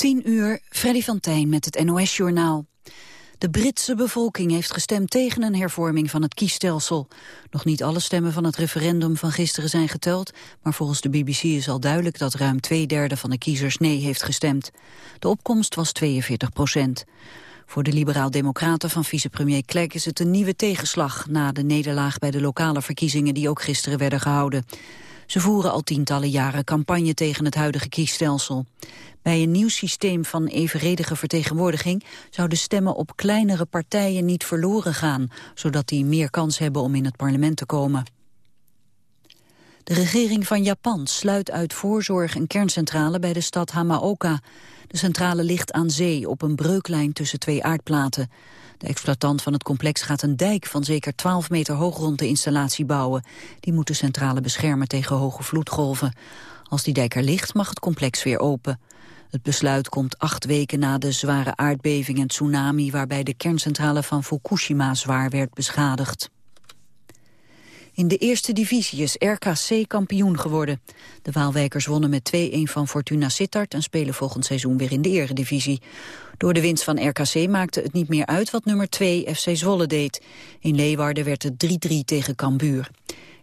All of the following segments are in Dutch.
10 uur, Freddy van Tijn met het NOS-journaal. De Britse bevolking heeft gestemd tegen een hervorming van het kiesstelsel. Nog niet alle stemmen van het referendum van gisteren zijn geteld... maar volgens de BBC is al duidelijk dat ruim twee derde van de kiezers nee heeft gestemd. De opkomst was 42 procent. Voor de liberaal-democraten van vicepremier Clegg is het een nieuwe tegenslag... na de nederlaag bij de lokale verkiezingen die ook gisteren werden gehouden. Ze voeren al tientallen jaren campagne tegen het huidige kiesstelsel. Bij een nieuw systeem van evenredige vertegenwoordiging zouden stemmen op kleinere partijen niet verloren gaan, zodat die meer kans hebben om in het parlement te komen. De regering van Japan sluit uit voorzorg een kerncentrale bij de stad Hamaoka. De centrale ligt aan zee op een breuklijn tussen twee aardplaten. De exploitant van het complex gaat een dijk van zeker 12 meter hoog rond de installatie bouwen. Die moet de centrale beschermen tegen hoge vloedgolven. Als die dijk er ligt mag het complex weer open. Het besluit komt acht weken na de zware aardbeving en tsunami... waarbij de kerncentrale van Fukushima zwaar werd beschadigd. In de eerste divisie is RKC kampioen geworden. De Waalwijkers wonnen met 2-1 van Fortuna Sittard... en spelen volgend seizoen weer in de eredivisie. Door de winst van RKC maakte het niet meer uit wat nummer 2 FC Zwolle deed. In Leeuwarden werd het 3-3 tegen Cambuur.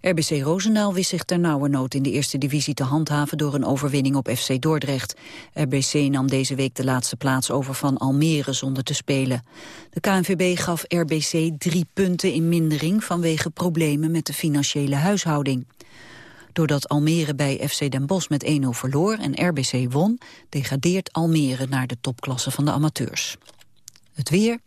RBC Roosendaal wist zich ter nood in de eerste divisie te handhaven door een overwinning op FC Dordrecht. RBC nam deze week de laatste plaats over van Almere zonder te spelen. De KNVB gaf RBC drie punten in mindering vanwege problemen met de financiële huishouding. Doordat Almere bij FC Den Bosch met 1-0 verloor en RBC won, degradeert Almere naar de topklasse van de amateurs. Het weer.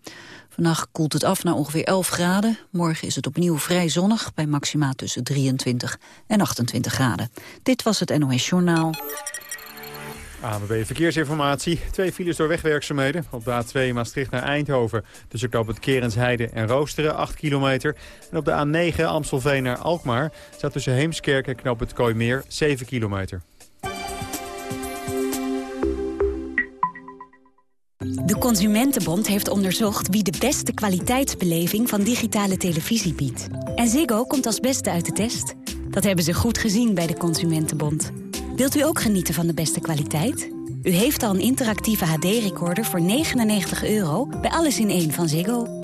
Vannacht koelt het af naar ongeveer 11 graden. Morgen is het opnieuw vrij zonnig, bij maxima tussen 23 en 28 graden. Dit was het NOS Journaal. ANWB Verkeersinformatie. Twee files door wegwerkzaamheden. Op de A2 Maastricht naar Eindhoven. Tussen het Kerensheide en Roosteren, 8 kilometer. En op de A9 Amstelveen naar Alkmaar... staat tussen Heemskerk en het Kooimeer, 7 kilometer. De Consumentenbond heeft onderzocht wie de beste kwaliteitsbeleving van digitale televisie biedt. En Ziggo komt als beste uit de test. Dat hebben ze goed gezien bij de Consumentenbond. Wilt u ook genieten van de beste kwaliteit? U heeft al een interactieve HD-recorder voor 99 euro bij Alles in één van Ziggo.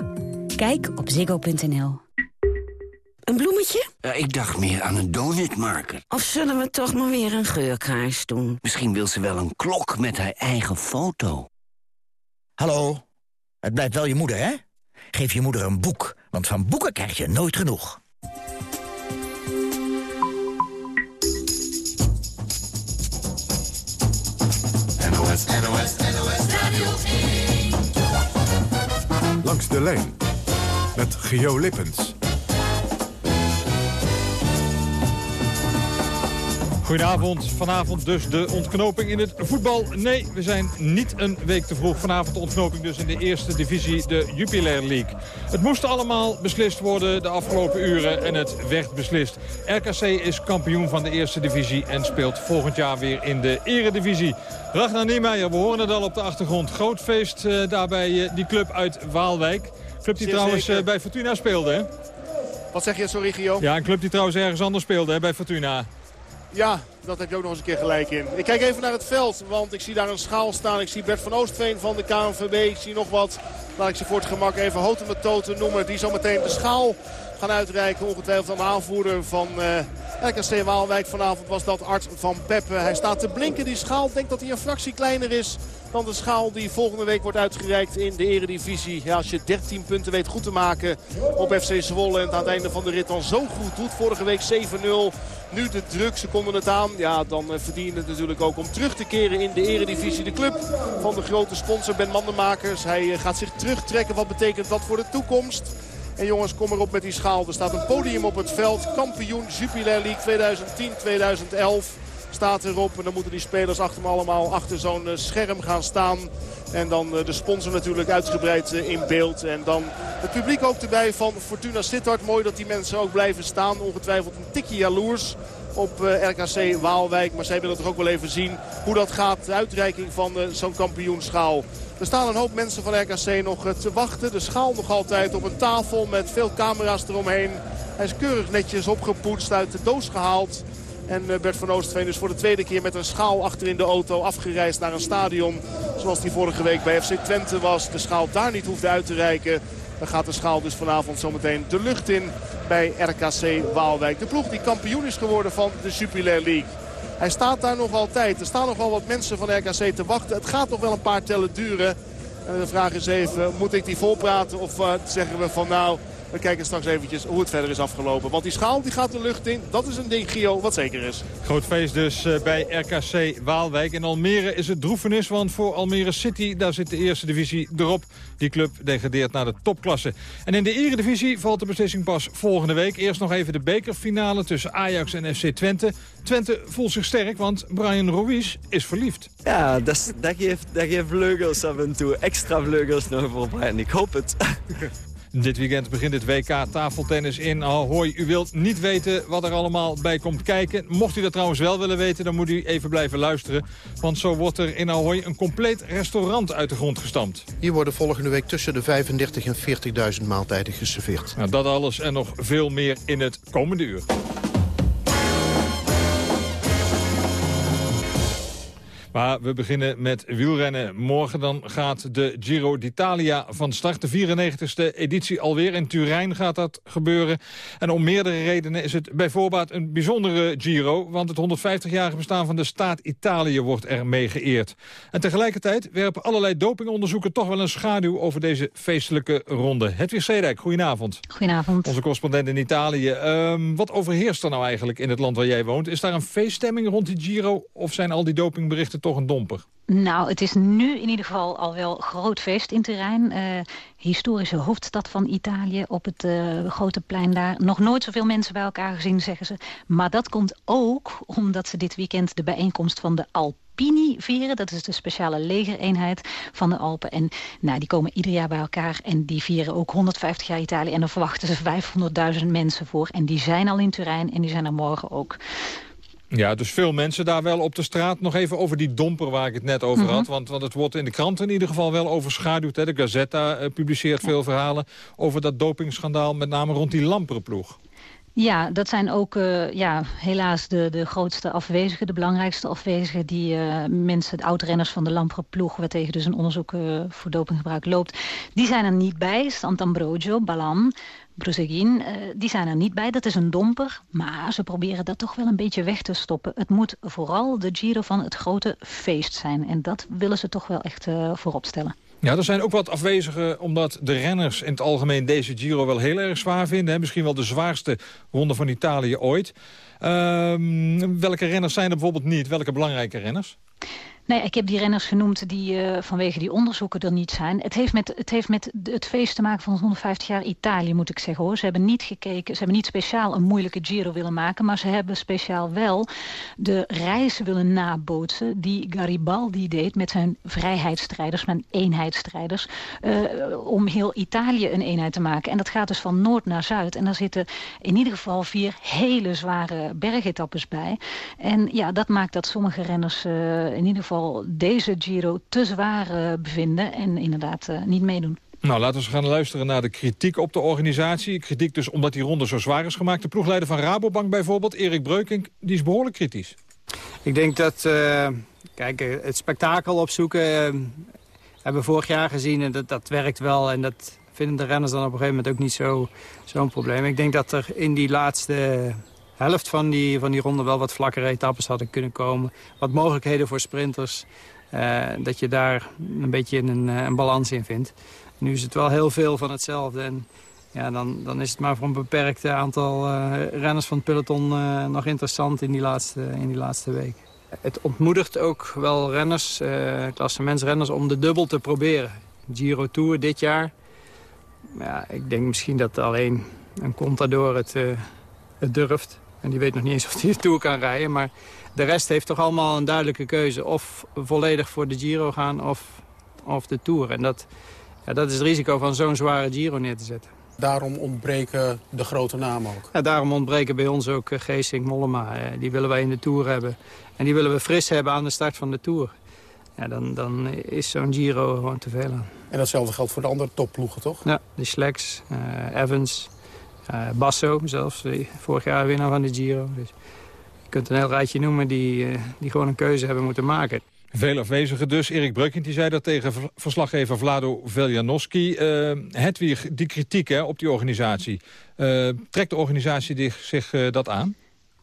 Kijk op ziggo.nl. Een bloemetje? ik dacht meer aan een donutmarker. Of zullen we toch maar weer een geurkaars doen? Misschien wil ze wel een klok met haar eigen foto. Hallo, het blijft wel je moeder, hè? Geef je moeder een boek, want van boeken krijg je nooit genoeg. NOS, NOS, NOS Radio 1. Langs de lijn met Geo Lippens. Goedenavond. Vanavond dus de ontknoping in het voetbal. Nee, we zijn niet een week te vroeg. Vanavond de ontknoping dus in de eerste divisie, de Jupiler League. Het moest allemaal beslist worden de afgelopen uren en het werd beslist. RKC is kampioen van de eerste divisie en speelt volgend jaar weer in de eredivisie. Ragnar Niemeyer, we horen het al op de achtergrond. Groot feest uh, daar bij eh, die club uit Waalwijk. Club die trouwens uh, bij Fortuna speelde, hè? Wat zeg je, sorry Gio? Ja, een club die trouwens ergens anders speelde hè, bij Fortuna. Ja, dat heb je ook nog eens een keer gelijk in. Ik kijk even naar het veld, want ik zie daar een schaal staan. Ik zie Bert van Oostveen van de KNVB. Ik zie nog wat, laat ik ze voor het gemak even Houten met Toten noemen. Die zometeen de schaal gaan uitreiken. Ongetwijfeld aan de aanvoerder van uh, RKC Waalwijk. Vanavond was dat Art van Peppe. Hij staat te blinken, die schaal. Denkt dat hij een fractie kleiner is dan de schaal die volgende week wordt uitgereikt in de eredivisie. Ja, als je 13 punten weet goed te maken op FC Zwolle en aan het einde van de rit dan zo goed doet. Vorige week 7-0, nu de druk, ze konden het aan. Ja, dan eh, verdient het natuurlijk ook om terug te keren in de eredivisie. De club van de grote sponsor Ben Mandenmakers. Hij eh, gaat zich terugtrekken. Wat betekent dat voor de toekomst? En jongens, kom erop met die schaal. Er staat een podium op het veld. Kampioen Jupiler League 2010-2011 staat erop. En dan moeten die spelers achter me allemaal achter zo'n eh, scherm gaan staan. En dan eh, de sponsor natuurlijk uitgebreid eh, in beeld. En dan het publiek ook erbij van Fortuna Sittard. Mooi dat die mensen ook blijven staan. Ongetwijfeld een tikje jaloers op RKC Waalwijk. Maar zij willen toch ook wel even zien hoe dat gaat. De uitreiking van zo'n kampioenschaal. Er staan een hoop mensen van RKC nog te wachten. De schaal nog altijd op een tafel met veel camera's eromheen. Hij is keurig netjes opgepoetst, uit de doos gehaald. En Bert van Oostveen dus voor de tweede keer met een schaal achter in de auto afgereisd naar een stadion. Zoals die vorige week bij FC Twente was. De schaal daar niet hoefde uit te reiken. Dan gaat de schaal dus vanavond zometeen de lucht in bij RKC Waalwijk. De ploeg die kampioen is geworden van de Jupiler League. Hij staat daar nog altijd. Er staan nog wel wat mensen van RKC te wachten. Het gaat nog wel een paar tellen duren. En de vraag is even, moet ik die volpraten of uh, zeggen we van nou... We kijken straks eventjes hoe het verder is afgelopen. Want die schaal die gaat de lucht in. Dat is een ding, Gio, wat zeker is. Groot feest dus eh, bij RKC Waalwijk. In Almere is het droefenis, want voor Almere City... daar zit de eerste divisie erop. Die club degradeert naar de topklasse. En in de eredivisie valt de beslissing pas volgende week. Eerst nog even de bekerfinale tussen Ajax en FC Twente. Twente voelt zich sterk, want Brian Ruiz is verliefd. Ja, dat, dat, geeft, dat geeft vleugels af en toe. Extra vleugels nog voor Brian. Ik hoop het. Dit weekend begint het WK tafeltennis in Ahoy. U wilt niet weten wat er allemaal bij komt kijken. Mocht u dat trouwens wel willen weten, dan moet u even blijven luisteren. Want zo wordt er in Ahoy een compleet restaurant uit de grond gestampt. Hier worden volgende week tussen de 35 en 40.000 maaltijden geserveerd. Nou, dat alles en nog veel meer in het komende uur. Maar we beginnen met wielrennen. Morgen dan gaat de Giro d'Italia van start. De 94e editie alweer. In Turijn gaat dat gebeuren. En om meerdere redenen is het bijvoorbeeld een bijzondere Giro. Want het 150-jarige bestaan van de staat Italië wordt er mee geëerd. En tegelijkertijd werpen allerlei dopingonderzoeken toch wel een schaduw over deze feestelijke ronde. Hedwig Sedijk, goedenavond. Goedenavond. Onze correspondent in Italië. Um, wat overheerst er nou eigenlijk in het land waar jij woont? Is daar een feeststemming rond die Giro? Of zijn al die dopingberichten een domper? Nou, het is nu in ieder geval al wel groot feest in terrein. Uh, historische hoofdstad van Italië op het uh, grote plein daar. Nog nooit zoveel mensen bij elkaar gezien, zeggen ze. Maar dat komt ook omdat ze dit weekend de bijeenkomst van de Alpini vieren. Dat is de speciale legereenheid van de Alpen. En nou, die komen ieder jaar bij elkaar en die vieren ook 150 jaar Italië. En daar verwachten ze 500.000 mensen voor. En die zijn al in Turijn en die zijn er morgen ook. Ja, dus veel mensen daar wel op de straat. Nog even over die domper waar ik het net over had. Mhm. want, want het wordt in de kranten in ieder geval wel overschaduwd. Hè. De Gazetta uh, publiceert veel verhalen over dat dopingschandaal... met name rond die Lamperenploeg. Ja, dat zijn ook uh, ja, helaas de, de grootste afwezigen, de belangrijkste afwezigen... die uh, mensen, de oud-renners van de Lampre-ploeg... waar tegen dus een onderzoek uh, voor dopinggebruik loopt... die zijn er niet bij. Sant'Ambrogio, Balan, Brusegin, die zijn er niet bij. Dat is een domper, maar ze proberen dat toch wel een beetje weg te stoppen. Het moet vooral de Giro van het grote feest zijn. En dat willen ze toch wel echt voorop stellen. Ja, er zijn ook wat afwezigen omdat de renners in het algemeen deze Giro wel heel erg zwaar vinden. Hè? Misschien wel de zwaarste ronde van Italië ooit. Uh, welke renners zijn er bijvoorbeeld niet? Welke belangrijke renners? Nee, ik heb die renners genoemd die uh, vanwege die onderzoeken er niet zijn. Het heeft, met, het heeft met het feest te maken van 150 jaar Italië, moet ik zeggen. hoor. Ze hebben niet gekeken, ze hebben niet speciaal een moeilijke Giro willen maken... maar ze hebben speciaal wel de reis willen nabootsen... die Garibaldi deed met zijn vrijheidsstrijders, met eenheidsstrijders... Uh, om heel Italië een eenheid te maken. En dat gaat dus van noord naar zuid. En daar zitten in ieder geval vier hele zware bergetappes bij. En ja, dat maakt dat sommige renners uh, in ieder geval deze Giro te zwaar uh, bevinden en inderdaad uh, niet meedoen. Nou, laten we gaan luisteren naar de kritiek op de organisatie. Kritiek dus omdat die ronde zo zwaar is gemaakt. De ploegleider van Rabobank bijvoorbeeld, Erik Breukink, die is behoorlijk kritisch. Ik denk dat, uh, kijk, het spektakel opzoeken hebben we vorig jaar gezien en dat, dat werkt wel. En dat vinden de renners dan op een gegeven moment ook niet zo'n zo probleem. Ik denk dat er in die laatste helft van die, van die ronde wel wat vlakkere etappes hadden kunnen komen. Wat mogelijkheden voor sprinters. Uh, dat je daar een beetje een, eh, een balans in vindt. Nu is het wel heel veel van hetzelfde. En ja, dan, dan is het maar voor een beperkt aantal uh, renners van het peloton uh, nog interessant in die laatste, in die laatste week. Het ontmoedigt ook wel renners, klassementsrenners, om de dubbel te proberen. Giro Tour dit jaar. Ja, ik denk misschien dat alleen een Contador het, het durft. En die weet nog niet eens of hij de Tour kan rijden. Maar de rest heeft toch allemaal een duidelijke keuze. Of volledig voor de Giro gaan of, of de Tour. En dat, ja, dat is het risico van zo'n zware Giro neer te zetten. Daarom ontbreken de grote namen ook? Ja, daarom ontbreken bij ons ook uh, Geesink, Mollema. Uh, die willen wij in de Tour hebben. En die willen we fris hebben aan de start van de Tour. Ja, dan, dan is zo'n Giro gewoon te veel aan. En datzelfde geldt voor de andere topploegen, toch? Ja, de Sleks, uh, Evans, uh, Basso zelfs, vorig jaar winnaar van de Giro. Dus Je kunt een heel rijtje noemen die, die gewoon een keuze hebben moeten maken. Veel afwezigen dus. Erik Breukent die zei dat tegen verslaggever Vlado Veljanovski. Uh, Hedwig, die kritiek hè, op die organisatie. Uh, trekt de organisatie zich dat aan?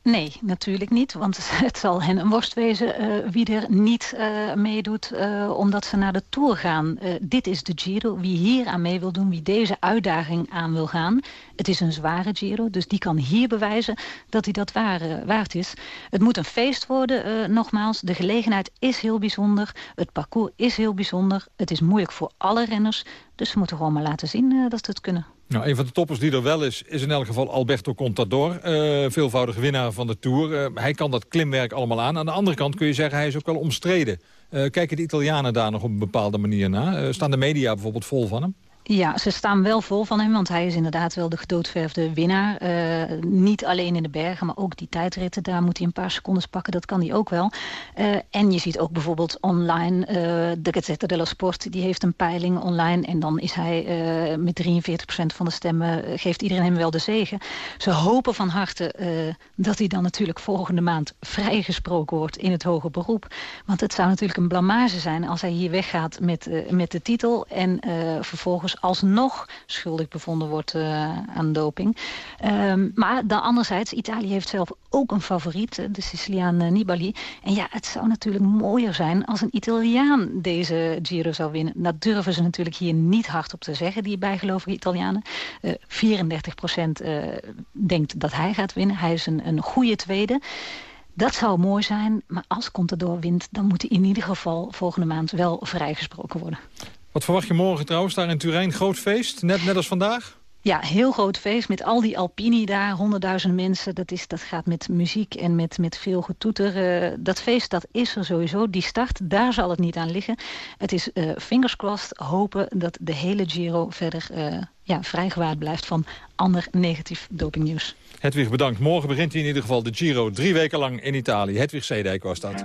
Nee, natuurlijk niet. Want het zal hen een worst wezen uh, wie er niet uh, meedoet uh, omdat ze naar de Tour gaan. dit is de Giro. Wie hier aan mee wil doen, wie deze uitdaging aan wil gaan. Het is een zware Giro, dus die kan hier bewijzen dat hij dat waar, waard is. Het moet een feest worden, nogmaals. De gelegenheid is heel bijzonder. Het parcours is heel bijzonder. Het is moeilijk voor alle renners. Dus ze moeten gewoon maar laten zien dat ze het kunnen. Nou, een van de toppers die er wel is, is in elk geval Alberto Contador. Uh, veelvoudig winnaar van de Tour. Uh, hij kan dat klimwerk allemaal aan. Aan de andere kant kun je zeggen, hij is ook wel omstreden. Uh, kijken de Italianen daar nog op een bepaalde manier naar? staan de media bijvoorbeeld vol van hem? Ja, ze staan wel vol van hem, want hij is inderdaad wel de gedoodverfde winnaar. Uh, niet alleen in de bergen, maar ook die tijdritten. Daar moet hij een paar secondes pakken, dat kan hij ook wel. Uh, en je ziet ook bijvoorbeeld online, uh, de dello Sport... die heeft een peiling online en dan is hij met 43% van de stemmen... geeft iedereen hem wel de zegen. Ze hopen van harte dat hij dan natuurlijk volgende maand... vrijgesproken wordt in het hoger beroep. Want het zou natuurlijk een blamage zijn als hij hier weggaat met, met de titel... en vervolgens alsnog schuldig bevonden wordt uh, aan doping. Um, maar dan anderzijds, Italië heeft zelf ook een favoriet, de Siciliaan uh, Nibali. En ja, het zou natuurlijk mooier zijn als een Italiaan deze Giro zou winnen. Dat durven ze natuurlijk hier niet hard op te zeggen, die bijgelovige Italianen. Uh, 34 procent denkt dat hij gaat winnen. Hij is een, een goede tweede. Dat zou mooi zijn, maar als Contador wint... dan moet hij in ieder geval volgende maand wel vrijgesproken worden. Wat verwacht je morgen trouwens daar in Turijn? Groot feest, net, net als vandaag? Ja, heel groot feest met al die Alpini daar, honderdduizend mensen. Dat, is, dat gaat met muziek en met, met veel getoeter. Uh, dat feest, dat is er sowieso. Die start, daar zal het niet aan liggen. Het is uh, fingers crossed, hopen dat de hele Giro verder uh, ja, vrijgewaard blijft van ander negatief dopingnieuws. Hedwig, bedankt. Morgen begint hij in ieder geval de Giro drie weken lang in Italië. Hedwig Zeedijk was dat.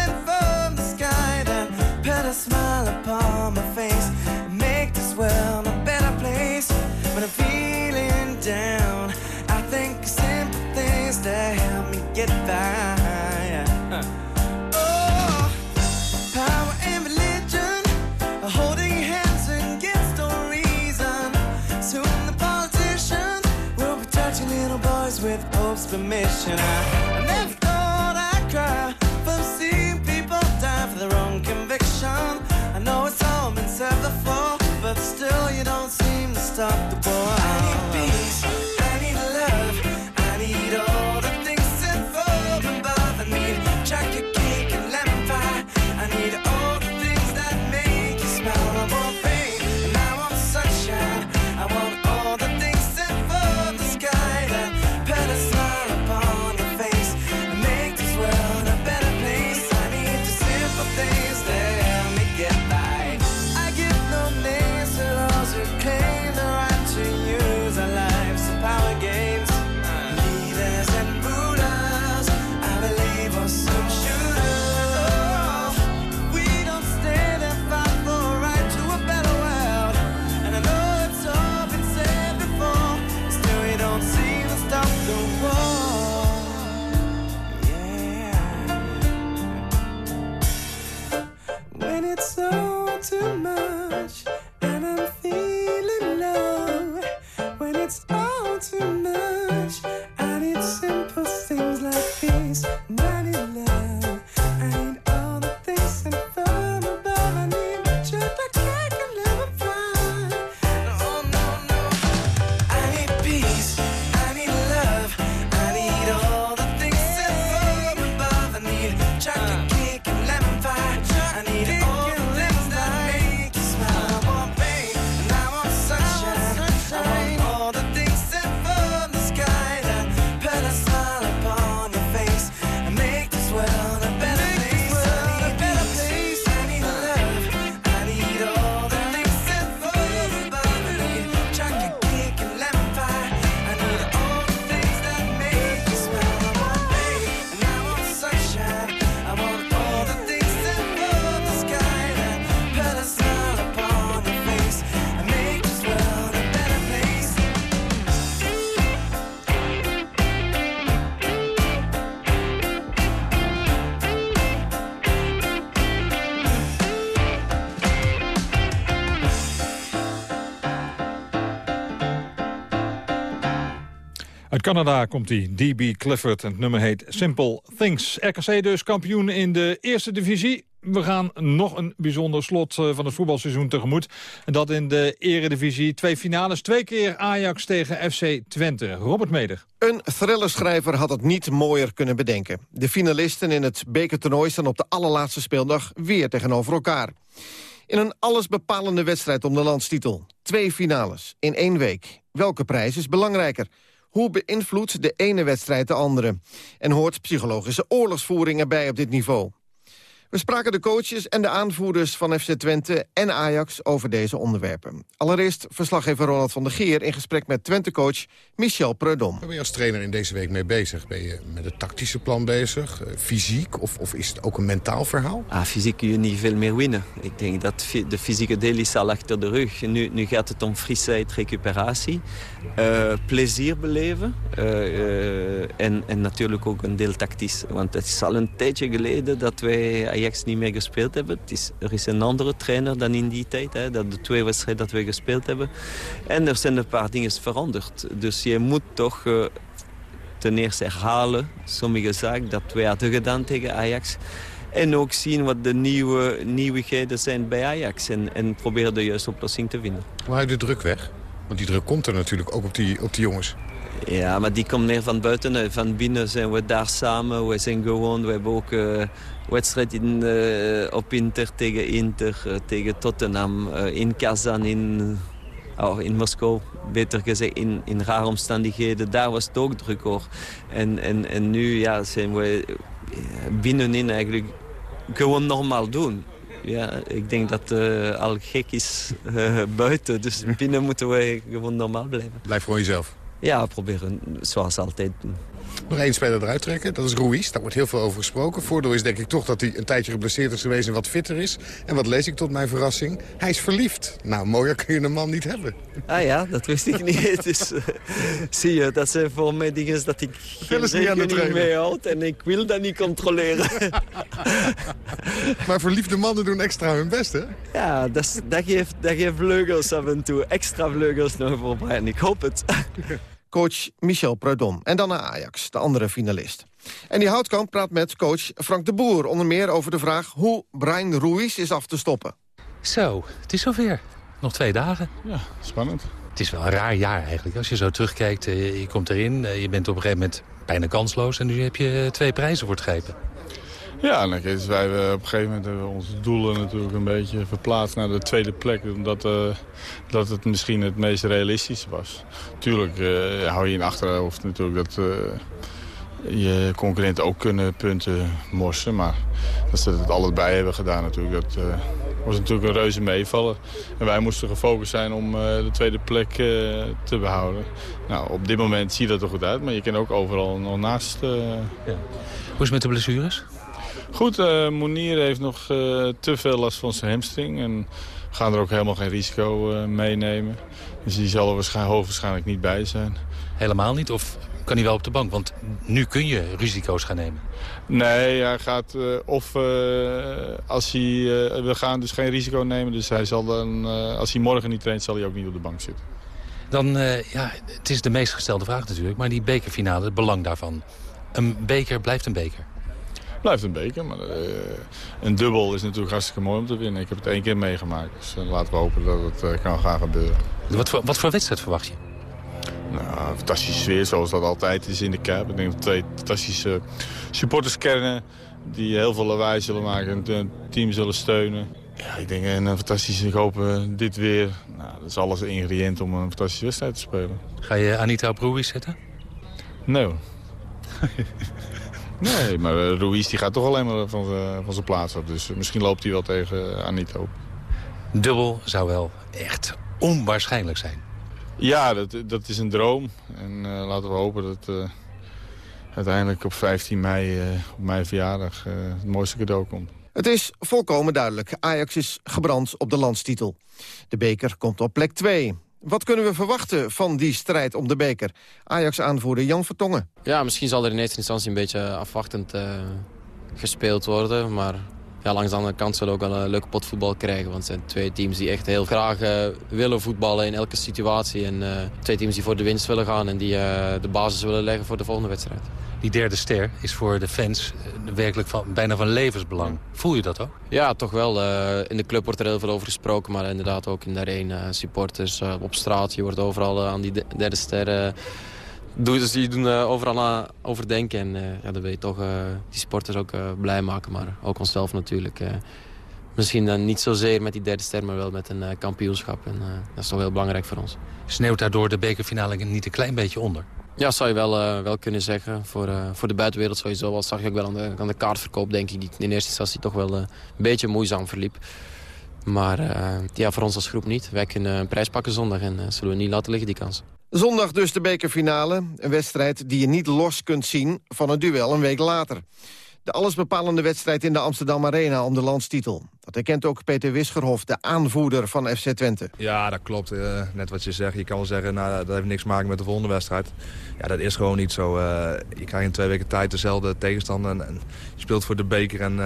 smile upon my face and make this world a better place. When I'm feeling down, I think simple things that help me get by. Oh, power and religion holding hands against no reason. Soon the politicians will be touching little boys with Pope's permission. I, seem to stop the boy. Need Canada komt hij, D.B. Clifford. En het nummer heet Simple Things. RKC dus kampioen in de eerste divisie. We gaan nog een bijzonder slot eh, van het voetbalseizoen tegemoet. En dat in de eredivisie. Twee finales, twee keer Ajax tegen FC Twente. Robert Meder. Een thrillerschrijver had het niet mooier kunnen bedenken. De finalisten in het bekertoernooi staan op de allerlaatste speeldag weer tegenover elkaar. In een allesbepalende wedstrijd om de landstitel. Twee finales in één week. Welke prijs is belangrijker? Hoe beïnvloedt de ene wedstrijd de andere? En hoort psychologische oorlogsvoering erbij op dit niveau? We spraken de coaches en de aanvoerders van FC Twente en Ajax over deze onderwerpen. Allereerst verslaggever Ronald van der Geer in gesprek met Twente-coach Michel Preudom. Ben je als trainer in deze week mee bezig? Ben je met het tactische plan bezig? eh, fysiek? Of, of is het ook een mentaal verhaal? Ah, fysiek kun je niet veel meer winnen. Ik denk dat de fysieke deel is al achter de rug. Nu, nu gaat het om frisheid, recuperatie, eh, plezier beleven eh, eh, en, en natuurlijk ook een deel tactisch. Want het is al een tijdje geleden dat wij Ajax niet meer gespeeld hebben. Het is, er is een andere trainer dan in die tijd, hè, dat de twee wedstrijden dat we gespeeld hebben. En er zijn een paar dingen veranderd. Dus je moet toch eh, ten eerste herhalen sommige zaken dat wij hadden gedaan tegen Ajax. En ook zien wat de nieuwe nieuwigheden zijn bij Ajax. En, en proberen de juiste oplossing te vinden. Hoe hou je de druk weg? Want die druk komt er natuurlijk ook op die, op die jongens. Ja, maar die komt meer van buiten. Van binnen zijn we daar samen. We zijn gewoon... We hebben ook uh, wedstrijd in, uh, op Inter tegen Inter, uh, tegen Tottenham. in Kazan, in, oh, in Moskou, beter gezegd, in, in rare omstandigheden. Daar was het ook druk hoor. En, en, en nu ja, zijn we binnenin eigenlijk gewoon normaal doen. Ja, ik denk dat het al gek is buiten. Dus binnen moeten we gewoon normaal blijven. Blijf gewoon jezelf. Ja, proberen zoals altijd. Nog één speler eruit trekken, dat is Ruiz. Daar wordt heel veel over gesproken. Voordeel is denk ik toch dat hij een tijdje geblesseerd is geweest en wat fitter is. En wat lees ik tot mijn verrassing? Hij is verliefd. Nou, mooier kun je een man niet hebben. Ah ja, dat wist ik niet. dus, uh, zie je, dat zijn voor mij dingen dat ik geen rekening mee houd. En ik wil dat niet controleren. maar verliefde mannen doen extra hun best, hè? Ja, dat, dat, geeft, dat geeft vleugels af en toe. Extra vleugels nog voor Brian. Ik hoop het. Coach Michel Preudom. En dan naar Ajax, de andere finalist. En die Houtkamp praat met coach Frank de Boer... onder meer over de vraag hoe Brian Ruiz is af te stoppen. Zo, het is zover. Nog twee dagen. Ja, spannend. Het is wel een raar jaar eigenlijk. Als je zo terugkijkt, je komt erin... je bent op een gegeven moment bijna kansloos... en nu heb je twee prijzen voor het grepen. Ja, nou, dus wij hebben op een gegeven moment hebben we onze doelen natuurlijk een beetje verplaatst naar de tweede plek. Omdat uh, dat het misschien het meest realistische was. Tuurlijk uh, hou je in achterhoofd natuurlijk dat je concurrenten ook kunnen punten morsen. Maar dat ze het allebei hebben gedaan natuurlijk, dat was natuurlijk een reuze meevaller. En wij moesten gefocust zijn om de tweede plek te behouden. Nou, op dit moment ziet dat er goed uit, maar je kan ook overal nog naast... Ja. Hoe is het met de blessures? Goed, uh, Monier heeft nog uh, te veel last van zijn hamstring. En gaan er ook helemaal geen risico uh, meenemen. Dus die zal er waarschijnlijk, hoogwaarschijnlijk niet bij zijn. Helemaal niet? Of kan hij wel op de bank? Want nu kun je risico's gaan nemen. Nee, hij gaat of als hij... we gaan dus geen risico nemen. Dus hij zal dan, als hij morgen niet traint, zal hij ook niet op de bank zitten. Dan, ja, het is de meest gestelde vraag natuurlijk. Maar die bekerfinale, het belang daarvan. Een beker blijft een beker. Blijft een beker, maar uh, een dubbel is natuurlijk hartstikke mooi om te winnen. Ik heb het één keer meegemaakt, dus uh, laten we hopen dat het uh, kan gaan gebeuren. Wat voor, wat voor wedstrijd verwacht je? Nou, fantastische sfeer, zoals dat altijd is in de Kuip. Ik denk dat twee fantastische supporterskernen die heel veel lawaai zullen maken en het team zullen steunen. Ja, ik denk een fantastische, ik hoop dit weer. Nou, dat is alles ingrediënt om een fantastische wedstrijd te spelen. Ga je Anita op Ruiz zetten? Nee Nee, maar uh, Ruiz die gaat toch alleen maar van, van zijn plaats af. Dus misschien loopt hij wel tegen Anita op. Dubbel zou wel echt onwaarschijnlijk zijn. Ja, dat, dat is een droom. En uh, laten we hopen dat uh, uiteindelijk op 15 mei, uh, op mijn verjaardag, het mooiste cadeau komt. Het is volkomen duidelijk. Ajax is gebrand op de landstitel. De beker komt op plek 2. Wat kunnen we verwachten van die strijd om de beker? Ajax-aanvoerder Jan Vertongen. Ja, misschien zal er in eerste instantie een beetje afwachtend gespeeld worden. Maar ja, langs de andere kant zullen we ook wel een leuke pot voetbal krijgen. Want het zijn twee teams die echt heel graag uh, willen voetballen in elke situatie. En uh, twee teams die voor de winst willen gaan en die de basis willen leggen voor de volgende wedstrijd. Die derde ster is voor de fans werkelijk van, bijna van levensbelang. Voel je dat ook? Ja, toch wel. in de club wordt er heel veel over gesproken. Maar inderdaad ook in de arena. supporters op straat. Je wordt overal aan die derde ster dus die doen overal aan overdenken. En ja, dan wil je toch die sporters ook blij maken. Maar ook onszelf natuurlijk. misschien dan niet zozeer met die derde ster, maar wel met een kampioenschap. En dat is toch heel belangrijk voor ons. Sneeuwt daardoor de bekerfinale niet een klein beetje onder? Ja, zou je wel, wel kunnen zeggen. Voor, voor de buitenwereld sowieso. Dat zag je ook wel aan de, aan de kaartverkoop, denk ik. Die in eerste instantie toch wel een beetje moeizaam verliep. Maar ja, voor ons als groep niet. Wij kunnen een prijs pakken zondag en zullen we niet laten liggen die kans. Zondag dus de bekerfinale. Een wedstrijd die je niet los kunt zien van een duel een week later. De allesbepalende wedstrijd in de Amsterdam Arena om de landstitel. Dat herkent ook Peter Wisgerhof, de aanvoerder van FC Twente. Ja, dat klopt. Uh, net wat je zegt. Je kan wel zeggen, nou, dat heeft niks te maken met de volgende wedstrijd. Ja, dat is gewoon niet zo. Uh, je krijgt in twee weken tijd dezelfde tegenstander. En, je speelt voor de beker en,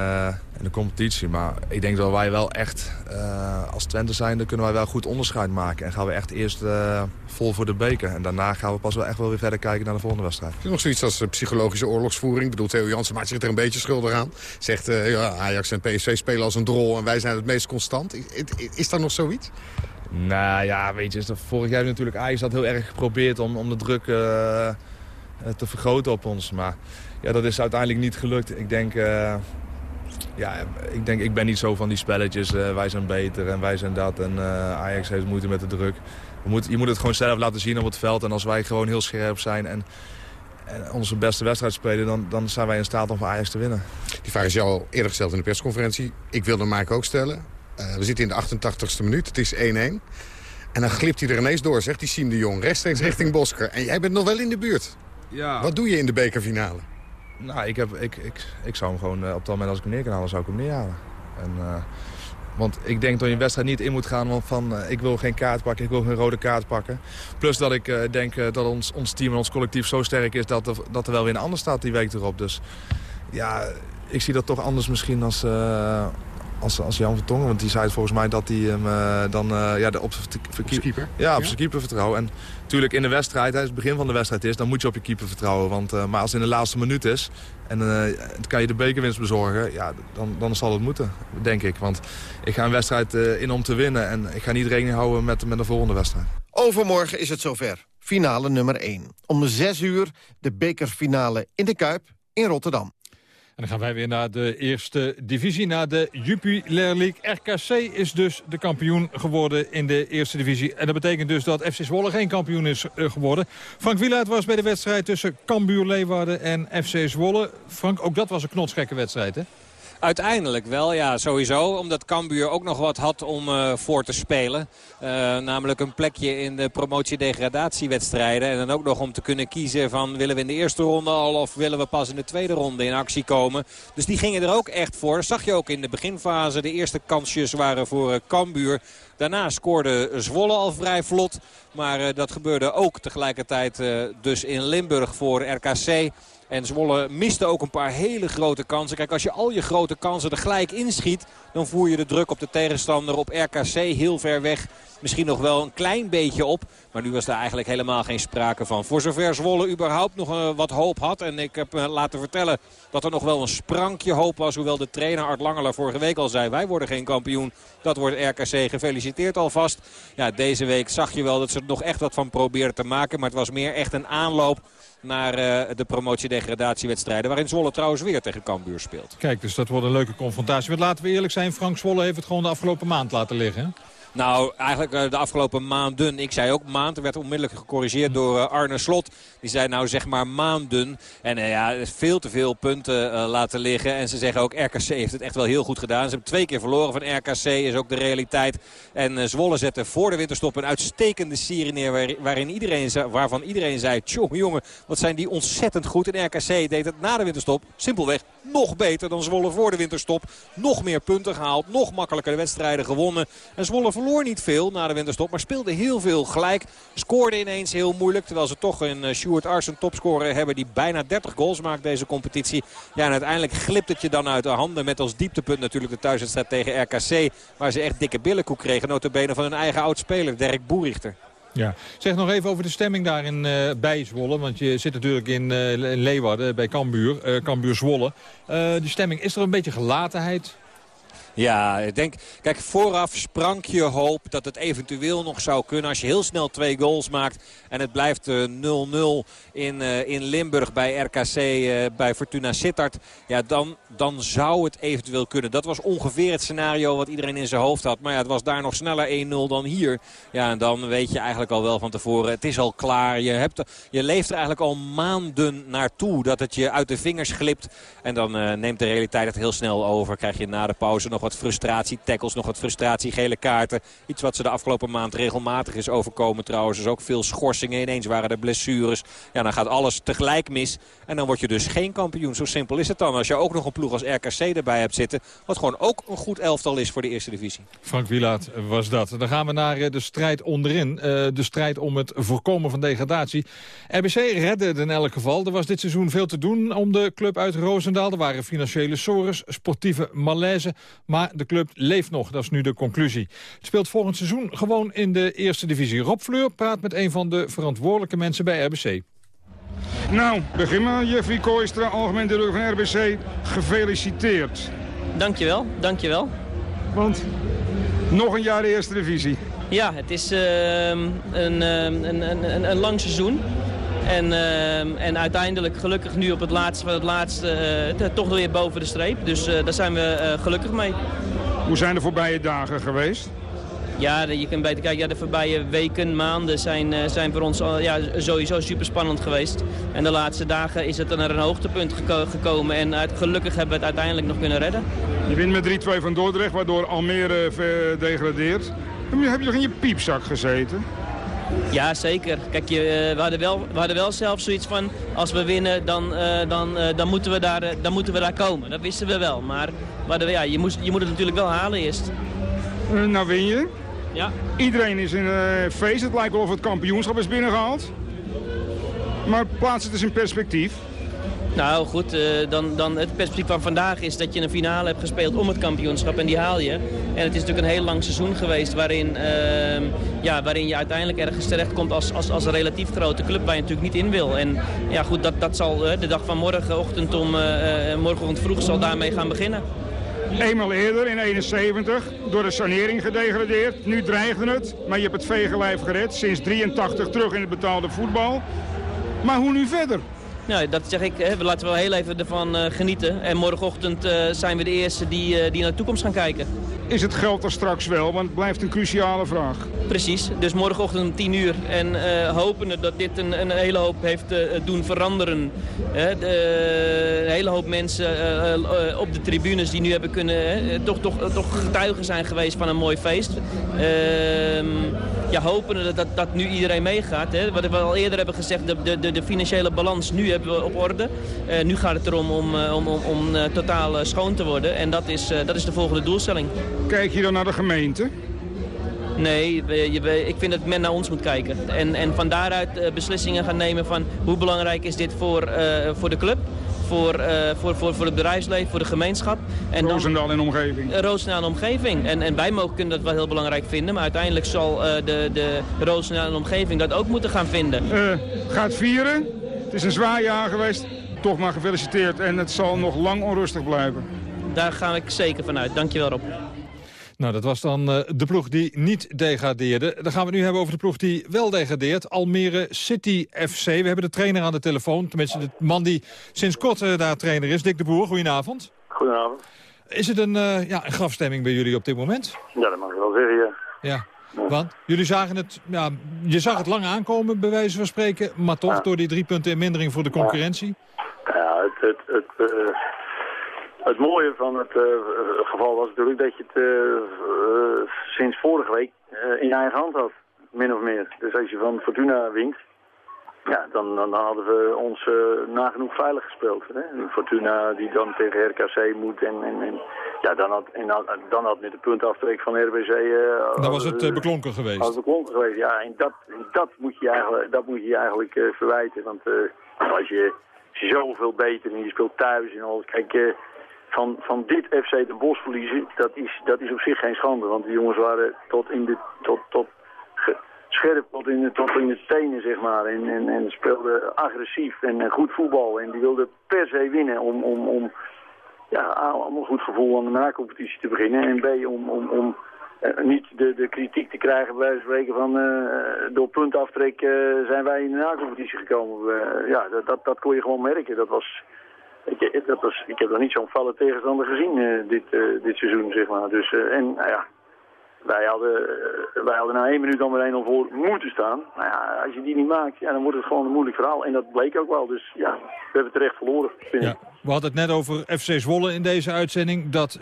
uh, en, de competitie. Maar ik denk dat wij wel echt, als Twente zijn, dan kunnen wij wel goed onderscheid maken. En gaan we echt eerst vol voor de beker. En daarna gaan we pas wel echt wel weer verder kijken naar de volgende wedstrijd. Is nog zoiets als psychologische oorlogsvoering? Ik bedoel, Theo Jansen maakt zich er een beetje schuldig aan. Zegt, ja, Ajax en PSV spelen als een drol en wij zijn het meest constant. Is, is daar nog zoiets? Nou ja, weet je, vorig jaar natuurlijk Ajax had heel erg geprobeerd om, om de druk uh, te vergroten op ons. Maar ja, dat is uiteindelijk niet gelukt. Ik denk, uh, ja, ik denk, ik ben niet zo van die spelletjes. Uh, wij zijn beter en wij zijn dat. En Ajax heeft moeite met de druk. We moet, je moet het gewoon zelf laten zien op het veld. En als wij gewoon heel scherp zijn en, en onze beste wedstrijd spelen... Dan, dan zijn wij in staat om voor Ajax te winnen. Die vraag is jou al eerder gesteld in de persconferentie. Ik wilde Mike ook stellen. Uh, we zitten in de 88ste minuut. Het is 1-1. En dan glipt hij er ineens door, zegt die Siem de Jong. Rechtstreeks richting Bosker. En jij bent nog wel in de buurt. Ja. Wat doe je in de bekerfinale? Nou, ik, heb, ik, ik, ik zou hem gewoon uh, op het moment als ik hem neer kan halen, zou ik hem neerhalen. En, uh, want ik denk dat je een wedstrijd niet in moet gaan want van ik wil geen kaart pakken, ik wil geen rode kaart pakken. Plus dat ik denk dat ons, ons team en ons collectief zo sterk is dat er, dat er wel weer een ander staat die week erop. Dus ja, ik zie dat toch anders misschien als, als, als Jan Vertongen. Want die zei volgens mij dat hij hem uh, dan uh, ja, de, op, zijn keeper? Ja, op zijn keeper vertrouwen. En natuurlijk in de wedstrijd, als het begin van de wedstrijd is... dan moet je op je keeper vertrouwen. Want, uh, maar als het in de laatste minuut is... en dan kan je de bekerwinst bezorgen... ja, dan, dan zal het moeten, denk ik. Want ik ga een wedstrijd in om te winnen... en ik ga niet rekening houden met, met de volgende wedstrijd. Overmorgen is het zover. Finale nummer 1. Om 6 uur de bekerfinale in de Kuip in Rotterdam. Dan gaan wij weer naar de eerste divisie, naar de Jupiler League. RKC is dus de kampioen geworden in de eerste divisie. En dat betekent dus dat FC Zwolle geen kampioen is eh, geworden. Frank Wieluid was bij de wedstrijd tussen Cambuur Leeuwarden en FC Zwolle. Frank, ook dat was een knotsgekke wedstrijd, hè? Uiteindelijk wel, ja, sowieso. Omdat Cambuur ook nog wat had om uh, voor te spelen. Uh, namelijk een plekje in de promotie-degradatiewedstrijden. En dan ook nog om te kunnen kiezen van willen we in de eerste ronde al... of willen we pas in de tweede ronde in actie komen. Dus die gingen er ook echt voor. Zag je ook in de beginfase. De eerste kansjes waren voor uh, Cambuur. Daarna scoorde Zwolle al vrij vlot. Maar dat gebeurde ook tegelijkertijd dus in Limburg voor RKC. En Zwolle miste ook een paar hele grote kansen. Kijk, als je al je grote kansen er gelijk inschiet... dan voer je de druk op de tegenstander op RKC heel ver weg. Misschien nog wel een klein beetje op. Maar nu was daar eigenlijk helemaal geen sprake van. Voor zover Zwolle überhaupt nog uh, wat hoop had. En ik heb uh, laten vertellen dat er nog wel een sprankje hoop was. Hoewel de trainer Art Langeler vorige week al zei... wij worden geen kampioen. Dat wordt RKC gefeliciteerd alvast. Ja, deze week zag je wel dat ze er nog echt wat van probeerden te maken. Maar het was meer echt een aanloop naar uh, de promotie-degradatiewedstrijden. Waarin Zwolle trouwens weer tegen Cambuur speelt. Kijk, dus dat wordt een leuke confrontatie. Maar laten we eerlijk zijn, Frank Zwolle heeft het gewoon de afgelopen maand laten liggen. Nou, eigenlijk uh, de afgelopen maanden. Ik zei ook maand. Er werd onmiddellijk gecorrigeerd door uh, Arne Slot. Die zei nou zeg maar maanden. En uh, ja, veel te veel punten laten liggen. En ze zeggen ook RKC heeft het echt wel heel goed gedaan. Ze hebben twee keer verloren van RKC. Is ook de realiteit. En Zwolle zette voor de winterstop een uitstekende serie neer. Waar, waarin iedereen, waarvan iedereen zei... Tjonge jongen, wat zijn die ontzettend goed. En RKC deed het na de winterstop simpelweg nog beter dan Zwolle voor de winterstop. Nog meer punten gehaald. Nog makkelijker de wedstrijden gewonnen. En Zwolle verloor niet veel na de winterstop. Maar speelde heel veel gelijk. Scoorde ineens heel moeilijk. Terwijl ze toch een uh, Stuart Arsen topscorer hebben. Die bijna 30 goals maakt deze competitie. Ja en uiteindelijk glipt het je dan uit de handen. Met als dieptepunt natuurlijk de thuiswedstrijd tegen RKC. Waar ze echt dikke billenkoek kregen. Notabene van hun eigen oud-speler Dirk Boerichter. Ja. Zeg nog even over de stemming daar in, uh, bij Zwolle. Want je zit natuurlijk in, uh, Leeuwarden bij Cambuur, uh, Cambuur Zwolle. die stemming, is er een beetje gelatenheid? Ja, ik denk, kijk, vooraf sprank je hoop dat het eventueel nog zou kunnen. Als je heel snel twee goals maakt en het blijft 0-0 in, uh, in Limburg bij RKC, uh, bij Fortuna Sittard. Ja, dan, dan zou het eventueel kunnen. Dat was ongeveer het scenario wat iedereen in zijn hoofd had. Maar ja, het was daar nog sneller 1-0 dan hier. Ja, en dan weet je eigenlijk al wel van tevoren, het is al klaar. Je, hebt, je leeft er eigenlijk al maanden naartoe dat het je uit de vingers glipt. En dan neemt de realiteit het heel snel over. Krijg je na de pauze nog wat frustratie. Tackles, nog wat frustratie, gele kaarten. Iets wat ze de afgelopen maand regelmatig is overkomen trouwens. Dus ook veel schorsingen. Ineens waren er blessures. Ja, dan gaat alles tegelijk mis. En dan word je dus geen kampioen. Zo simpel is het dan. Als je ook nog een ploeg als RKC erbij hebt zitten. Wat gewoon ook een goed elftal is voor de eerste divisie. Frank Wielaert was dat. Dan gaan we naar eh, de strijd onderin. Uh, de strijd om het voorkomen van degradatie. RBC redde het in elk geval. Er was dit seizoen veel te doen om de club uit Roosendaal. Er waren financiële sores, sportieve malaise. Maar de club leeft nog, dat is nu de conclusie. Het speelt volgend seizoen gewoon in de eerste divisie. Rob Fleur praat met een van de verantwoordelijke mensen bij RBC. Nou, begin maar. Jeffrey Kooistra, algemeen directeur van RBC. Gefeliciteerd. Dankjewel, dankjewel. Want nog een jaar de eerste divisie. Ja, het is uh, een, een, een, een, een lang seizoen. En, uh, en uiteindelijk gelukkig nu op het laatste van het laatste uh, toch weer boven de streep. Dus uh, daar zijn we gelukkig mee. Hoe zijn de voorbije dagen geweest? Ja, je kunt beter kijken. Ja, de voorbije weken, maanden zijn, zijn voor ons ja, sowieso super spannend geweest. En de laatste dagen is het naar een hoogtepunt geko gekomen. En uit, gelukkig hebben we het uiteindelijk nog kunnen redden. Je wint met 3-2 van Dordrecht, waardoor Almere degradeert. Heb je nog in je piepzak gezeten? Ja, zeker. Kijk, je, we, hadden wel, we hadden wel zelf zoiets van, als we winnen, dan, uh, dan, uh, dan, moeten we daar, uh, dan moeten we daar komen. Dat wisten we wel. Maar we ja, je, moest, je moet het natuurlijk wel halen eerst. nou win je. Ja. Iedereen is in feest. Het lijkt wel of het kampioenschap is binnengehaald. Maar plaats het eens in perspectief. Nou goed, uh, dan, dan het perspectief van vandaag is dat je een finale hebt gespeeld om het kampioenschap en die haal je. En het is natuurlijk een heel lang seizoen geweest waarin, uh, ja, waarin je uiteindelijk ergens terechtkomt als, als, als een relatief grote club waar je natuurlijk niet in wil. En ja goed, dat, dat zal uh, de dag van morgenochtend om morgenochtend vroeg zal daarmee gaan beginnen. Eenmaal eerder in 71 door de sanering gedegradeerd. Nu dreigde het, maar je hebt het vegenlijf gered. Sinds 83 terug in het betaalde voetbal. Maar hoe nu verder? Nou, dat zeg ik. Hè, laten we wel heel even ervan uh, genieten. En morgenochtend uh, zijn we de eerste die, uh, die naar de toekomst gaan kijken. Is het geld er straks wel? Want het blijft een cruciale vraag. Precies. Dus morgenochtend om 10 uur. En hopende dat dit een, een hele hoop heeft doen veranderen. De, een hele hoop mensen op de tribunes die nu hebben kunnen... toch, toch, toch getuigen zijn geweest van een mooi feest. Ja, hopende dat, dat, dat, nu iedereen meegaat. Hè. Wat we al eerder hebben gezegd, de, de, de financiële balans nu hebben we op orde. Uh, nu gaat het erom om, om, om, om uh, totaal schoon te worden. En dat is, dat is de volgende doelstelling. Kijk je dan naar de gemeente? Nee, ik vind dat men naar ons moet kijken. En, en van daaruit beslissingen gaan nemen van hoe belangrijk is dit voor, voor de club voor, uh, voor, voor, voor het bedrijfsleven, voor de gemeenschap. En Roosendaal en omgeving. Uh, Roosendaal en omgeving. En, en wij mogen kunnen dat wel heel belangrijk vinden, maar uiteindelijk zal uh, de, de Roosendaal en omgeving dat ook moeten gaan vinden. gaat vieren. Het is een zwaar jaar geweest. Toch maar gefeliciteerd en het zal nog lang onrustig blijven. Daar ga ik zeker vanuit. Dankjewel Rob. Nou, dat was dan eh, de ploeg die niet degradeerde. Dan gaan we het nu hebben over de ploeg die wel degradeert. Almere City FC. We hebben de trainer aan de telefoon. Tenminste, de man die sinds kort eh, daar trainer is. Dick de Boer, goedenavond. Goedenavond. Is het een, eh, ja, een grafstemming bij jullie op dit moment? Ja, dat mag ik wel zeggen, ja. Ja. Want jullie zagen het, ja, je zag het lang aankomen, bij wijze van spreken. Maar toch, Ja. door die drie punten in mindering voor de concurrentie. Ja, het, het, het, het mooie van het eh, geval was natuurlijk dat je het eh, eh, sinds vorige week in je eigen hand had. Min of meer. Dus als je van Fortuna wint, ja, dan, dan hadden we ons nagenoeg veilig gespeeld. Hè? Fortuna die dan tegen RKC moet en, en, en ja, dan had, en dan, had met de puntaftrek van RBC... Dan was het beklonken geweest. als beklonken geweest, ja. En dat, dat moet je eigenlijk, dat moet je eigenlijk verwijten. Want als, je, zoveel beter en je speelt thuis en alles. Kijk, van, van dit FC de Bos verliezen, dat is, dat is op zich geen schande. Want die jongens waren tot in de, tot, tot scherp tot in, de, tot in de tenen, zeg maar. En, en, en speelden agressief en goed voetbal. En die wilden per se winnen om, om, om ja, A, om een goed gevoel aan de na-competitie te beginnen. En B, om, om, om eh, niet de, de kritiek te krijgen bij spreken van eh, door puntaftrek eh, zijn wij in de na-competitie gekomen. Ja, dat, dat, dat kon je gewoon merken. Dat was, ik, dat was, ik heb nog niet zo'n vallen tegenstander gezien eh, dit, eh, dit seizoen, zeg maar. Dus, eh, en nou ja, wij hadden, wij hadden na één minuut dan weer 1-0 voor moeten staan. Nou ja, als je die niet maakt, ja, dan wordt het gewoon een moeilijk verhaal. En dat bleek ook wel. Dus ja, we hebben terecht verloren, vind ik. Ja. We hadden het net over FC Zwolle in deze uitzending. Dat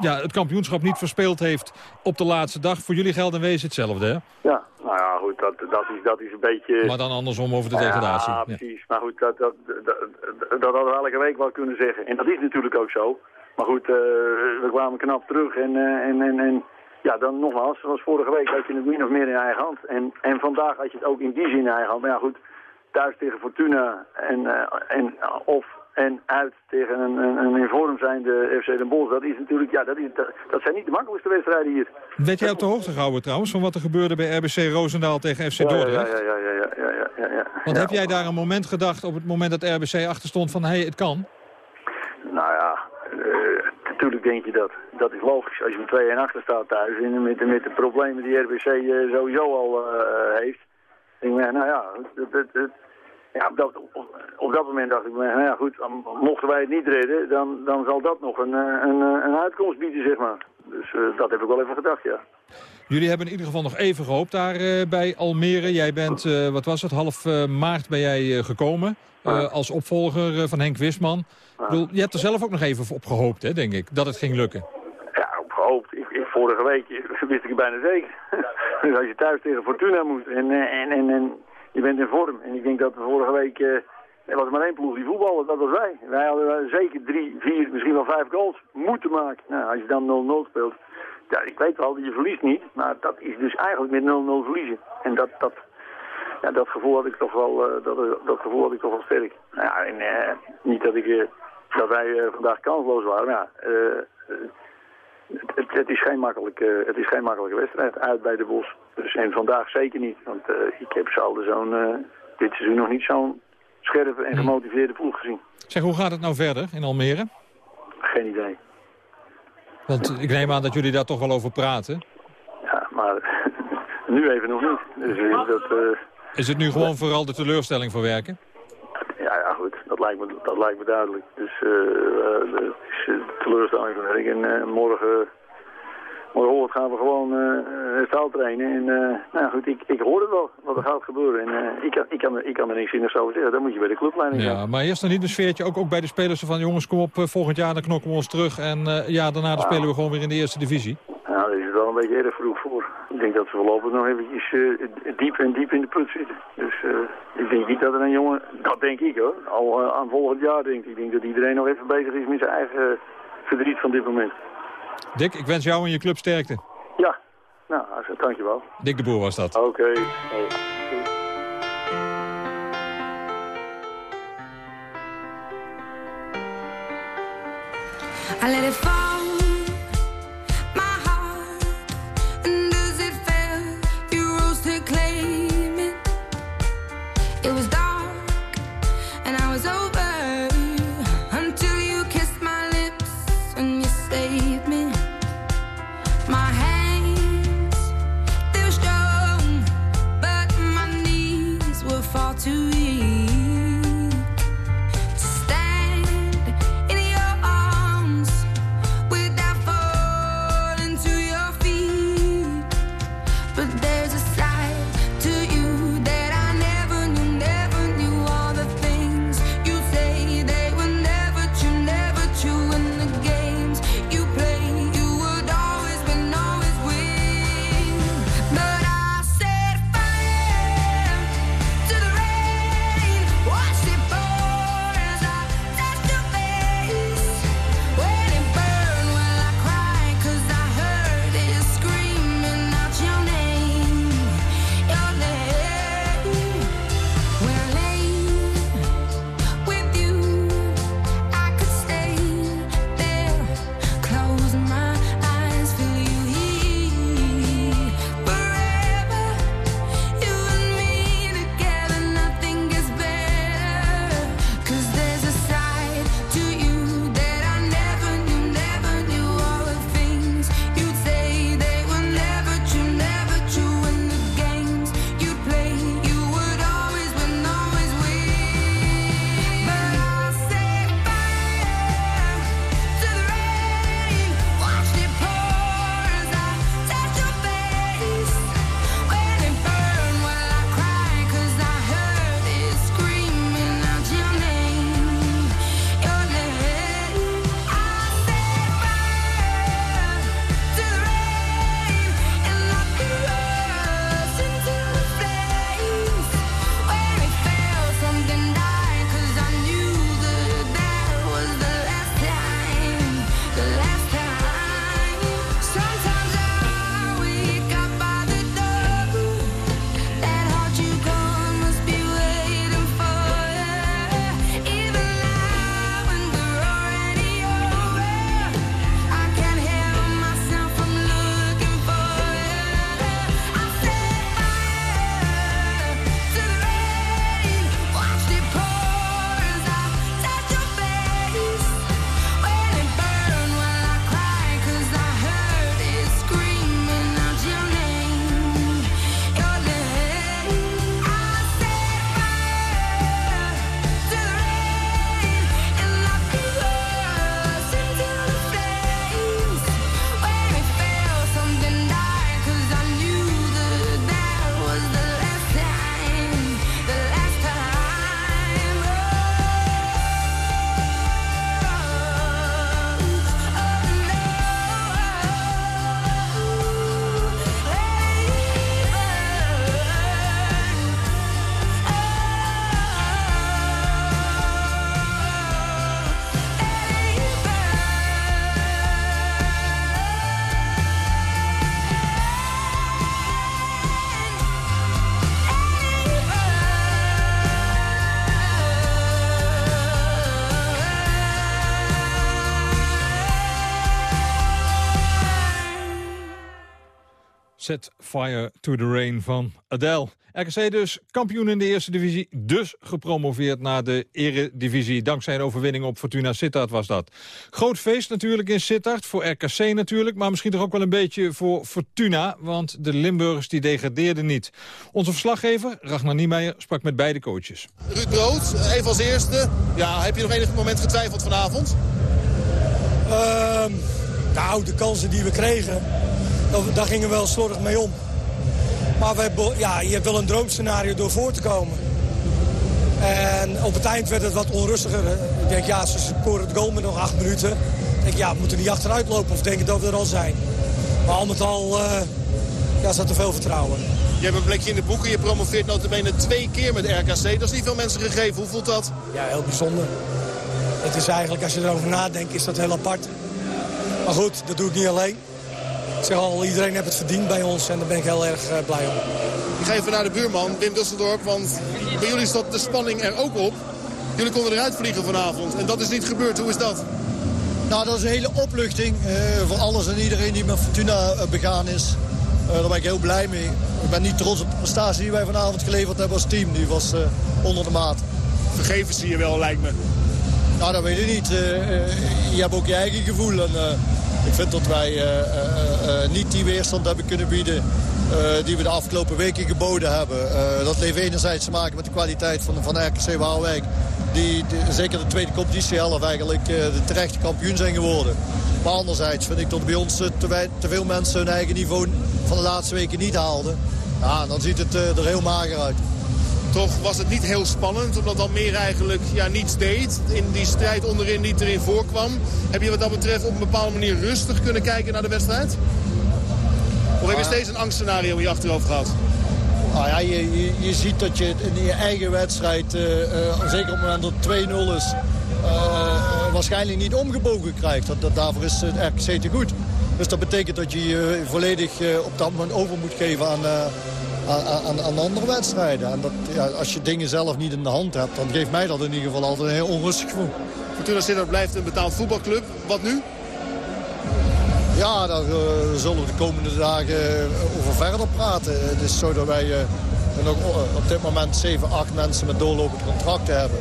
ja, het kampioenschap niet verspeeld heeft op de laatste dag. Voor jullie geldt en wezen hetzelfde, hè? Ja, nou ja, goed, dat, dat, is, dat is een beetje... Maar dan andersom over de degradatie. Ja, Ja. precies. Maar goed, dat, dat, dat, hadden we elke week wel kunnen zeggen. En dat is natuurlijk ook zo. Maar goed, eh, we kwamen knap terug. En, eh, en, en, en ja, dan nogmaals, zoals vorige week had je het min of meer in eigen hand. En, en vandaag had je het ook in die zin in eigen hand. Maar ja, goed, thuis tegen Fortuna en, eh, en of en uit tegen een, een, een in vorm zijnde FC Den Bosch. Dat is natuurlijk, ja, dat, is, dat, dat zijn niet de makkelijkste wedstrijden hier. Werd jij op de hoogte gehouden trouwens van wat er gebeurde bij RBC Roosendaal tegen FC Dordrecht? ja, ja, ja, ja, ja, ja, ja, ja. Want heb jij daar een moment gedacht op het moment dat RBC achter stond van hé, hey, het kan? Nou ja, eh, natuurlijk denk je dat. Dat is logisch. Als je met 2-1 achter staat thuis en met, met de problemen die RBC eh, sowieso al eh, heeft. Denk ik, nou ja, het, het, het- ja op, dat, op, dat moment dacht ik, nou ja goed, mochten wij het niet redden, dan, dan zal dat nog een, eh, een, eh, een uitkomst bieden, zeg maar. Dus eh, dat heb ik wel even gedacht, ja. Jullie hebben in ieder geval nog even gehoopt daar bij Almere. Jij bent, wat was het, half maart ben jij gekomen. als opvolger van Henk Wisman. Ik bedoel, je hebt er zelf ook nog even op gehoopt, hè, denk ik, dat het ging lukken. Ja, op gehoopt. Ik, ik, vorige week wist ik het bijna zeker. dus als je thuis tegen Fortuna moet en, en, en, en je bent in vorm. En ik denk dat we vorige week... eh, er was maar één ploeg die voetbalde, dat was wij. Wij hadden eh, zeker drie, vier, misschien wel vijf goals moeten maken. Nou, als je dan 0-0 speelt... Ja, ik weet wel, je verliest niet. Maar dat is dus eigenlijk met 0-0 verliezen. En dat, dat, ja, dat gevoel had ik toch wel, eh, dat, dat gevoel had ik toch wel sterk. Nou ja, en niet dat, ik, dat wij vandaag kansloos waren, maar ja... het, het, is geen makkelijke, het is geen makkelijke wedstrijd uit bij de Bos. Dus, en vandaag zeker niet. Want eh, ik heb zelden zo'n, eh, dit seizoen nog niet zo'n scherpe en gemotiveerde ploeg gezien. Zeg, hoe gaat het nou verder in Almere? Geen idee. Want ik neem aan dat jullie daar toch wel over praten. Ja, maar nu even nog niet. Dus eh, dat, Is het nu gewoon vooral de teleurstelling voor Dat lijkt me, dat lijkt me duidelijk. Dus eh eh, het is eh, teleurstelling van. En morgen, morgen gaan we gewoon eh hersteld trainen. En nou goed, ik, ik hoor het wel wat er gaat gebeuren. En ik, kan, ik, kan, er- ik kan er niks zinnigs over zeggen. Dan moet je bij de clubleiding. Ja, maar eerst dan niet een sfeertje, ook, ook bij de spelers van... jongens, kom op, volgend jaar dan knokken we ons terug. En ja, daarna dan spelen we gewoon weer in de eerste divisie. Nou, daar is het wel een beetje erg vroeg voor. Ik denk dat ze voorlopig nog eventjes eh, diep en diep in de put zitten. Dus eh, ik denk niet dat er een jongen, dat denk ik hoor, al eh, aan volgend jaar denkt. Ik denk dat iedereen nog even bezig is met zijn eigen verdriet van dit moment. Dick, ik wens jou en je club sterkte. Ja, nou, dankjewel. Dick de Boer was dat. Oké. Hey. I let it fall, Set Fire to the Rain van Adele. RKC dus kampioen in de eerste divisie, dus gepromoveerd naar de eredivisie. Dankzij een overwinning op Fortuna Sittard was dat. Groot feest natuurlijk in Sittard, voor RKC natuurlijk... maar misschien toch ook wel een beetje voor Fortuna... want de Limburgers die degradeerden niet. Onze verslaggever, Ragnar Niemeyer, sprak met beide coaches. Ruud Brood, even als eerste. Ja, heb je nog enig moment getwijfeld vanavond? Ehm, nou, de kansen die we kregen, daar, gingen we wel slordig mee om. Maar we hebben, ja, je hebt wel een droomscenario door voor te komen. En op het eind werd het wat onrustiger. Ik denk, ja, ze scoren het goal met nog acht minuten. Ik denk, ja, we moeten niet achteruit lopen of denken dat we er al zijn. Maar al met al uh, ja, zat er veel vertrouwen. Je hebt een plekje in de boeken. Je promoveert notabene twee keer met RKC. Dat is niet veel mensen gegeven. Hoe voelt dat? Ja, heel bijzonder. Het is eigenlijk, als je erover nadenkt, is dat heel apart. Maar goed, dat doe ik niet alleen. Ik zeg al, iedereen heeft het verdiend bij ons en daar ben ik heel erg uh, blij om. Ik ga even naar de buurman, Wim Dusseldorp, want bij jullie staat de spanning er ook op. Jullie konden eruit vliegen vanavond en dat is niet gebeurd. Hoe is dat? Nou, dat is een hele opluchting uh, voor alles en iedereen die met Fortuna uh, begaan is. daar ben ik heel blij mee. Ik ben niet trots op de prestatie die wij vanavond geleverd hebben als team. Die was onder de maat. Vergeven zie je wel, lijkt me. Nou, dat weet ik niet. je hebt ook je eigen gevoel. En, ik vind dat wij uh, uh, niet die weerstand hebben kunnen bieden die we de afgelopen weken geboden hebben. dat heeft enerzijds te maken met de kwaliteit van, van RKC Waalwijk. Die, zeker de tweede competitiehelft eigenlijk de terechte kampioen zijn geworden. Maar anderzijds vind ik dat bij ons te, te veel mensen hun eigen niveau van de laatste weken niet haalden. Ja, dan ziet het er heel mager uit. Toch was het niet heel spannend, omdat Almere eigenlijk ja, niets deed. In die strijd onderin niet erin voorkwam. Heb je wat dat betreft op een bepaalde manier rustig kunnen kijken naar de wedstrijd? Of heb je steeds een angstscenario in je achterhoofd gehad? Nou ja, je, je, je, ziet dat je in je eigen wedstrijd, uh, uh, zeker op het moment dat het 2-0 is, uh, waarschijnlijk niet omgebogen krijgt. Dat, dat, daarvoor is het RKC te goed. Dus dat betekent dat je je volledig op dat moment over moet geven aan, aan, aan, andere wedstrijden. En dat, ja, als je dingen zelf niet in de hand hebt, dan geeft mij dat in ieder geval altijd een heel onrustig gevoel. Fortuna Sittard blijft een betaald voetbalclub. Wat nu? Ja, daar uh, zullen we de komende dagen eh, over verder praten. Het is zo dat wij uh, nog op dit moment 7, 8 mensen met doorlopend contracten hebben.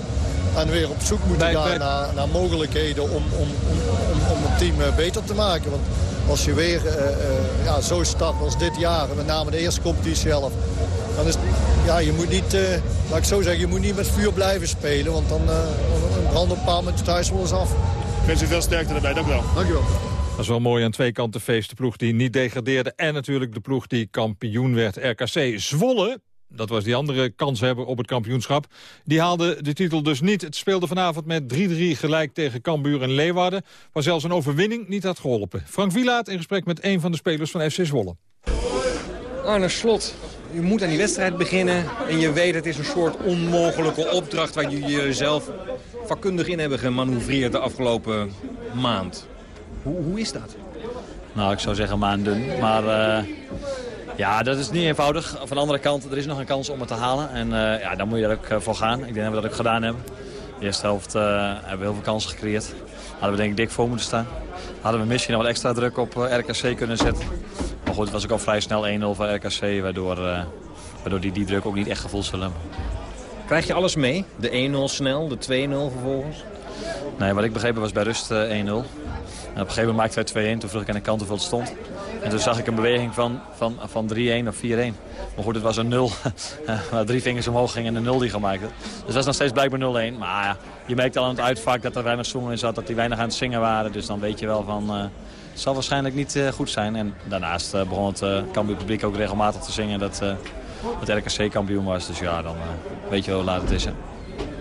En weer op zoek moeten gaan naar, naar, mogelijkheden om, om, om, om, het team beter te maken. Want als je weer uh, uh, ja, zo start als dit jaar, met name de eerste competitie zelf, dan is ja, je moet niet, uh, laat ik zo zeggen, je moet niet met vuur blijven spelen, want dan, dan brandt een paar minuten thuis wel eens af. Ik wens u veel sterkte erbij, dank u wel. Dank u wel. Dat is wel mooi aan twee kanten feest. De ploeg die niet degradeerde en natuurlijk de ploeg die kampioen werd. RKC Zwolle dat was die andere kans hebben op het kampioenschap. Die haalde de titel dus niet. Het speelde vanavond met 3-3 gelijk tegen Cambuur en Leeuwarden... waar zelfs een overwinning niet had geholpen. Frank Wielaert in gesprek met een van de spelers van FC Zwolle. Arne Slot, je moet aan die wedstrijd beginnen... en je weet het is een soort onmogelijke opdracht... waar je jezelf vakkundig in hebben gemanoeuvreerd de afgelopen maand. Hoe, hoe is dat? Nou, ik zou zeggen maanden, maar... Uh... Ja, dat is niet eenvoudig. Van de andere kant, er is nog een kans om het te halen. En uh, ja, dan moet je er ook uh, voor gaan. Ik denk dat we dat ook gedaan hebben. De eerste helft uh, hebben we heel veel kansen gecreëerd. Hadden we denk ik dik voor moeten staan. Hadden we misschien nog wat extra druk op RKC kunnen zetten. Maar goed, het was ook al vrij snel 1-0 voor RKC. Waardoor, waardoor die die druk ook niet echt gevoeld zullen hebben. Krijg je alles mee? De 1-0 snel, de 2-0 vervolgens? Nee, wat ik begrepen was bij rust 1-0. En op een gegeven moment maakte hij 2-1. Toen vroeg ik aan de kant hoeveel het stond. En toen zag ik een beweging van, van, van 3-1 of 4-1. Maar goed, het was een 0. waar drie vingers omhoog gingen en een 0 die gemaakt werd. Dus dat is nog steeds blijkbaar 0-1. Maar ja, je merkte al aan het uitvak dat er weinig zoen in zat. Dat die weinig aan het zingen waren. Dus dan weet je wel van... Uh, het zal waarschijnlijk niet uh, goed zijn. En daarnaast begon het uh, publiek ook regelmatig te zingen dat het RKC kampioen was. Dus ja, dan weet je wel hoe laat het is.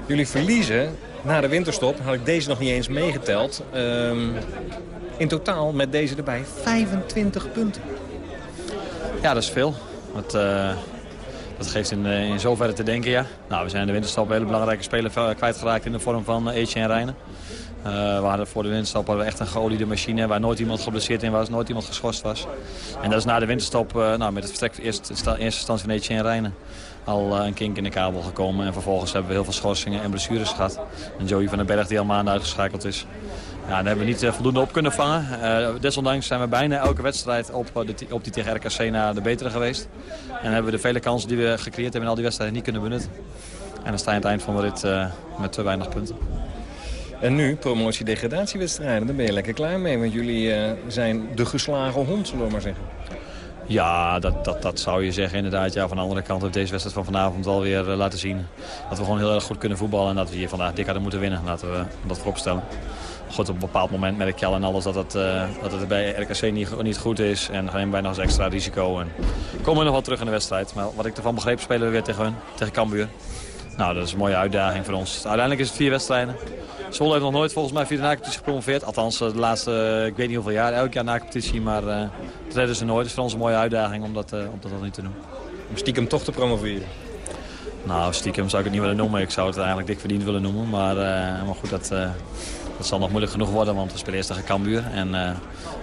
Jullie verliezen na de winterstop. Had ik deze nog niet eens meegeteld. Um, in totaal met deze erbij 25 punten. Ja, dat is veel. Dat, uh, dat geeft in, uh, in zoverre te denken, ja. Nou, we zijn in de winterstop een hele belangrijke speler kwijtgeraakt in de vorm van uh, Etienne Rijnen. Uh, we hadden voor de winterstop hadden we echt een geoliede machine waar nooit iemand geblesseerd in was, nooit iemand geschorst was. En dat is na de winterstop nou, met het vertrek eerst, eerste instantie van Etienne Rijnen al een kink in de kabel gekomen. En vervolgens hebben we heel veel schorsingen en blessures gehad. En Joey van den Berg die al maanden uitgeschakeld is. Ja, daar hebben we niet voldoende op kunnen vangen. desondanks zijn we bijna elke wedstrijd op, de, op die tegen RKC de betere geweest. En hebben we de vele kansen die we gecreëerd hebben in al die wedstrijden niet kunnen benutten. En dan sta je aan het eind van de rit met te weinig punten. En nu, promotie-degradatiewedstrijden, daar ben je lekker klaar mee. Want jullie zijn de geslagen hond, zullen we maar zeggen. Ja, dat, dat, dat zou je zeggen inderdaad. Ja, van de andere kant heeft deze wedstrijd van vanavond alweer uh, laten zien... dat we gewoon heel erg goed kunnen voetballen... en dat we hier vandaag dik hadden moeten winnen. Laten we dat vooropstellen. Goed, op een bepaald moment merk je al en alles dat het, uh, dat het bij RKC niet, niet goed is. En gaan wij nog eens extra risico. En komen we nog wel terug in de wedstrijd. Maar wat ik ervan begreep spelen we weer tegen hun, tegen Cambuur. Nou, dat is een mooie uitdaging voor ons. Uiteindelijk is het vier wedstrijden. Zwolle heeft nog nooit volgens mij via de na-competitie gepromoveerd. Althans, de laatste, ik weet niet hoeveel jaar, elk jaar na-competitie. Maar uh, dat redden ze nooit. Het is voor ons een mooie uitdaging om dat, uh, om dat niet te doen. Om stiekem toch te promoveren? Nou, stiekem zou ik het niet willen noemen. Ik zou het eigenlijk dik verdiend willen noemen. Maar, uh, maar goed, dat, dat zal nog moeilijk genoeg worden. Want we spelen eerst tegen Cambuur. En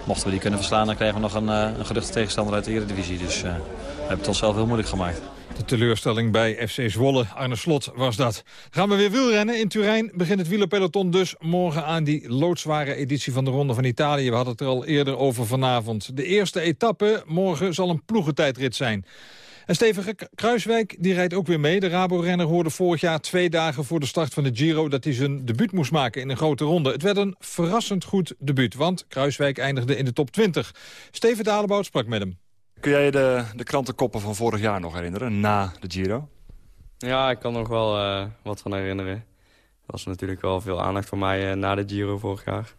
mochten we die kunnen verslaan, dan krijgen we nog een, een geduchte tegenstander uit de Eredivisie. Dus we hebben het onszelf heel moeilijk gemaakt. De teleurstelling bij FC Zwolle, Arne Slot, was dat. Gaan we weer wielrennen. In Turijn begint het wielerpeloton dus morgen aan die loodzware editie van de Ronde van Italië. We hadden het er al eerder over vanavond. De eerste etappe morgen zal een ploegentijdrit zijn. En Steven Kruiswijk die rijdt ook weer mee. De Rabo-renner hoorde vorig jaar twee dagen voor de start van de Giro... dat hij zijn debuut moest maken in een grote ronde. Het werd een verrassend goed debuut, want Kruiswijk eindigde in de top 20. Steven Dalebout sprak met hem. Kun jij de, de krantenkoppen van vorig jaar nog herinneren, na de Giro? Ja, ik kan nog wel uh, wat van herinneren. Er was natuurlijk wel veel aandacht voor mij uh, na de Giro vorig jaar.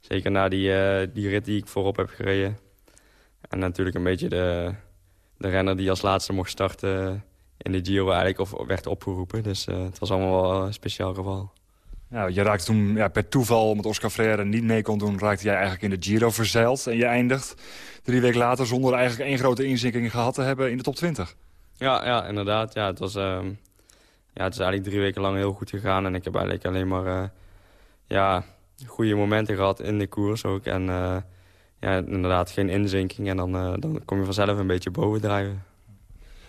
Zeker na die, uh, die rit die ik voorop heb gereden. En natuurlijk een beetje de, de renner die als laatste mocht starten in de Giro eigenlijk of werd opgeroepen. Dus het was allemaal wel een speciaal geval. Nou, je raakte toen ja, per toeval, omdat Oscar Freire niet mee kon doen... raakte jij eigenlijk in de Giro verzeild. En je eindigt drie weken later zonder eigenlijk één grote inzinking gehad te hebben in de top 20. Ja, ja inderdaad. Ja, het, was, uh, ja, het is eigenlijk drie weken lang heel goed gegaan. En ik heb eigenlijk alleen maar uh, ja, goede momenten gehad in de koers ook. En uh, ja, inderdaad geen inzinking. En dan, uh, dan kom je vanzelf een beetje bovendrijven.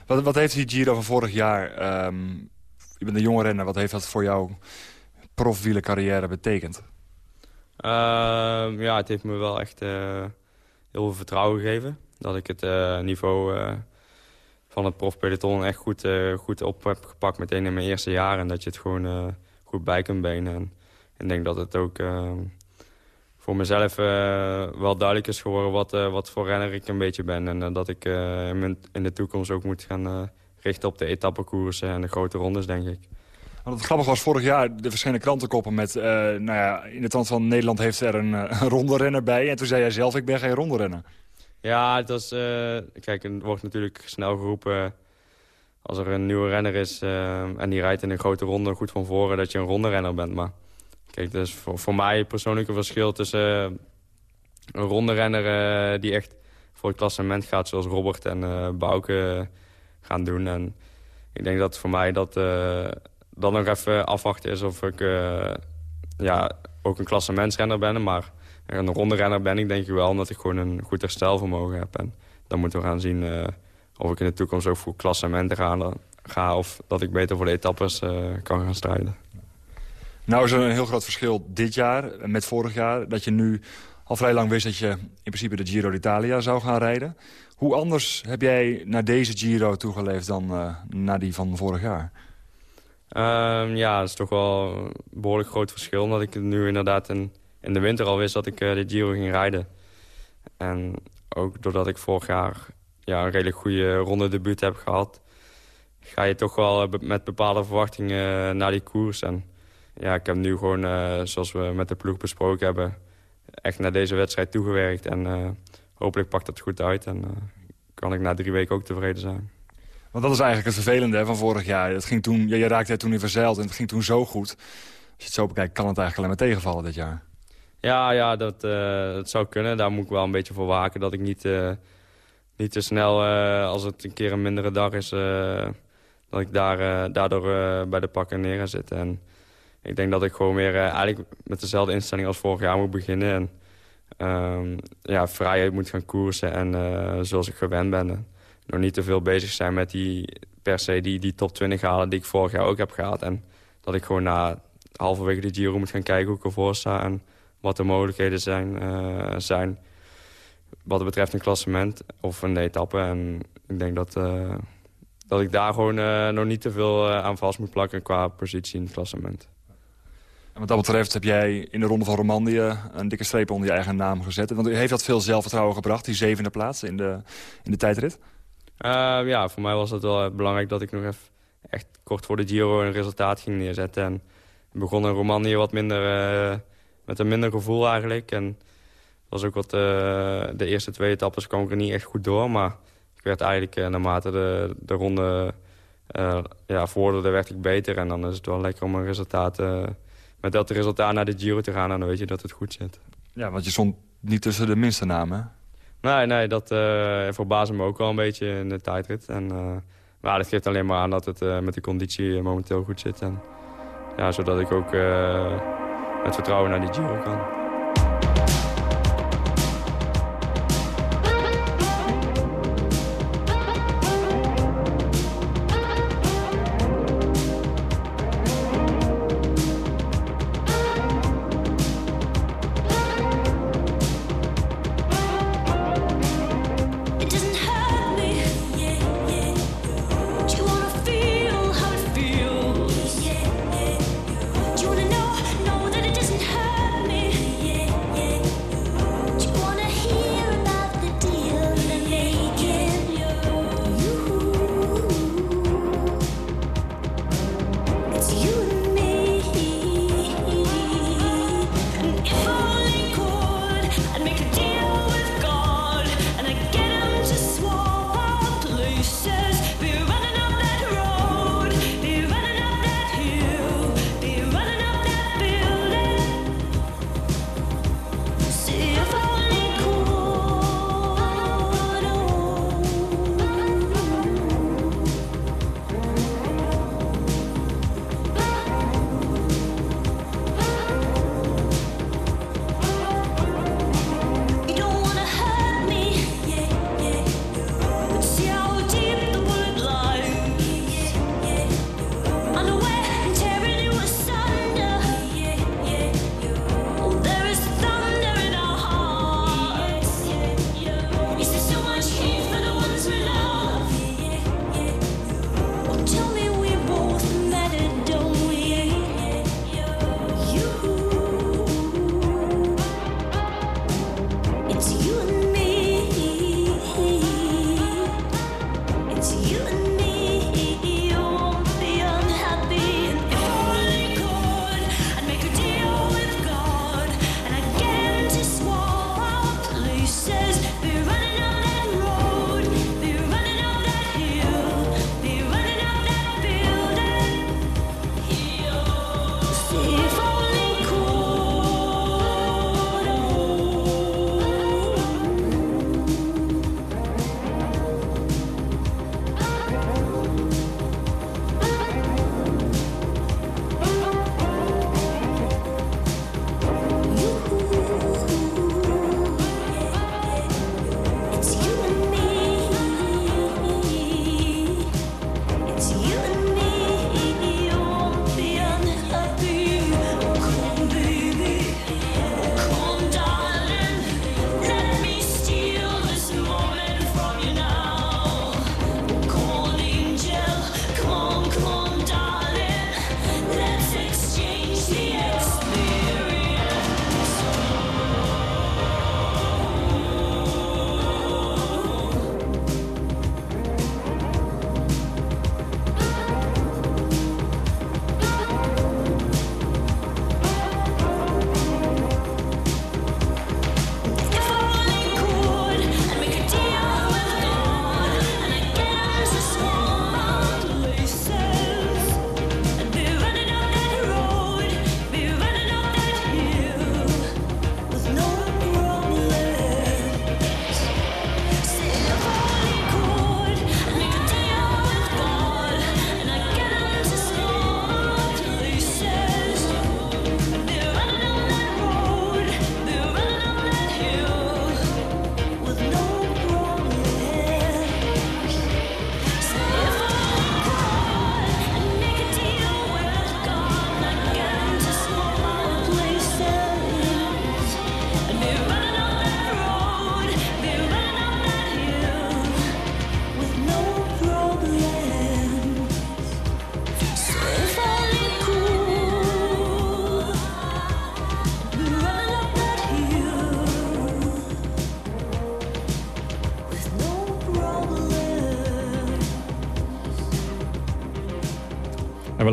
Wat, wat heeft die Giro van vorig jaar... Um, je bent een jonge renner, wat heeft dat voor jou profwielercarrière betekent? Uh, ja, het heeft me wel echt uh, heel veel vertrouwen gegeven. Dat ik het uh, niveau eh, van het profpeloton echt goed, goed op heb gepakt meteen in mijn eerste jaar. En dat je het gewoon goed bij kunt benen. En ik denk dat het ook voor mezelf wel duidelijk is geworden wat, wat voor renner ik een beetje ben. En dat ik in, in, de toekomst ook moet gaan richten op de etappekoersen en de grote rondes, denk ik. Want het grappige was vorig jaar de verschillende krantenkoppen met... Uh, nou ja, in de tand van Nederland heeft er een, een ronde renner bij. En toen zei jij zelf, ik ben geen ronde renner. Ja, het was... Uh, kijk, er wordt natuurlijk snel geroepen... als er een nieuwe renner is en die rijdt in een grote ronde goed van voren... dat je een ronde renner bent. Maar kijk, dat is voor, voor mij persoonlijk een verschil tussen... een ronde renner die echt voor het klassement gaat... zoals Robert en Bouke gaan doen. En ik denk dat voor mij dat dan nog even afwachten is of ik uh, ja, ook een klassementsrenner ben. Maar een ronde renner ben ik denk ik wel, omdat ik gewoon een goed herstelvermogen heb. En dan moeten we gaan zien uh, of ik in de toekomst ook voor klassementen ga, ga of dat ik beter voor de etappes uh, kan gaan strijden. Nou is er een heel groot verschil dit jaar met vorig jaar. Dat je nu al vrij lang wist dat je in principe de Giro d'Italia zou gaan rijden. Hoe anders heb jij naar deze Giro toegeleefd dan uh, naar die van vorig jaar? Um, ja, dat is toch wel een behoorlijk groot verschil. Omdat ik nu inderdaad in, in de winter al wist dat ik uh, de Giro ging rijden. En ook doordat ik vorig jaar ja, een redelijk goede ronde debuut heb gehad... ga je toch wel eh, met bepaalde verwachtingen eh, naar die koers. En ja, ik heb nu gewoon, uh, zoals we met de ploeg besproken hebben... echt naar deze wedstrijd toegewerkt. En uh, hopelijk pakt dat goed uit. En kan ik na drie weken ook tevreden zijn. Want dat is eigenlijk het vervelende van vorig jaar. Het ging toen, je, je raakte toen in verzeild en het ging toen zo goed. Als je het zo bekijkt, kan het eigenlijk alleen maar tegenvallen dit jaar. Ja, ja dat, dat zou kunnen. Daar moet ik wel een beetje voor waken. Dat ik niet, niet te snel, als het een keer een mindere dag is... dat ik daar, daardoor bij de pakken neer ga zitten. En ik denk dat ik gewoon weer eigenlijk met dezelfde instelling als vorig jaar moet beginnen. En ehm, ja, vrijheid moet gaan koersen en zoals ik gewend ben nog niet te veel bezig zijn met die, per se die, die top 20 halen die ik vorig jaar ook heb gehaald. En dat ik gewoon na halverwege de Giro moet gaan kijken hoe ik ervoor sta. En wat de mogelijkheden zijn, uh, zijn wat het betreft een klassement of een etappe. En ik denk dat, dat ik daar gewoon nog niet te veel aan vast moet plakken qua positie in het klassement. En wat dat betreft heb jij in de Ronde van Romandie een dikke streep onder je eigen naam gezet. Want heeft dat veel zelfvertrouwen gebracht, die zevende plaats in de, in de tijdrit? ja, voor mij was het wel belangrijk dat ik nog even echt kort voor de Giro een resultaat ging neerzetten. En begon in Romandie wat minder, met een minder gevoel eigenlijk. En was ook wat, de eerste twee etappes kwam ik er niet echt goed door. Maar ik werd eigenlijk naarmate de, de ronde ja, werd ik beter. En dan is het wel lekker om een resultaat met dat resultaat naar de Giro te gaan... en dan weet je dat het goed zit. Ja, want je stond niet tussen de minste namen, Nee, nee, dat uh, verbaasde me ook wel een beetje in de tijdrit. En, uh, maar dat geeft alleen maar aan dat het uh, met de conditie momenteel goed zit. En, ja, zodat ik ook met vertrouwen naar die Giro kan.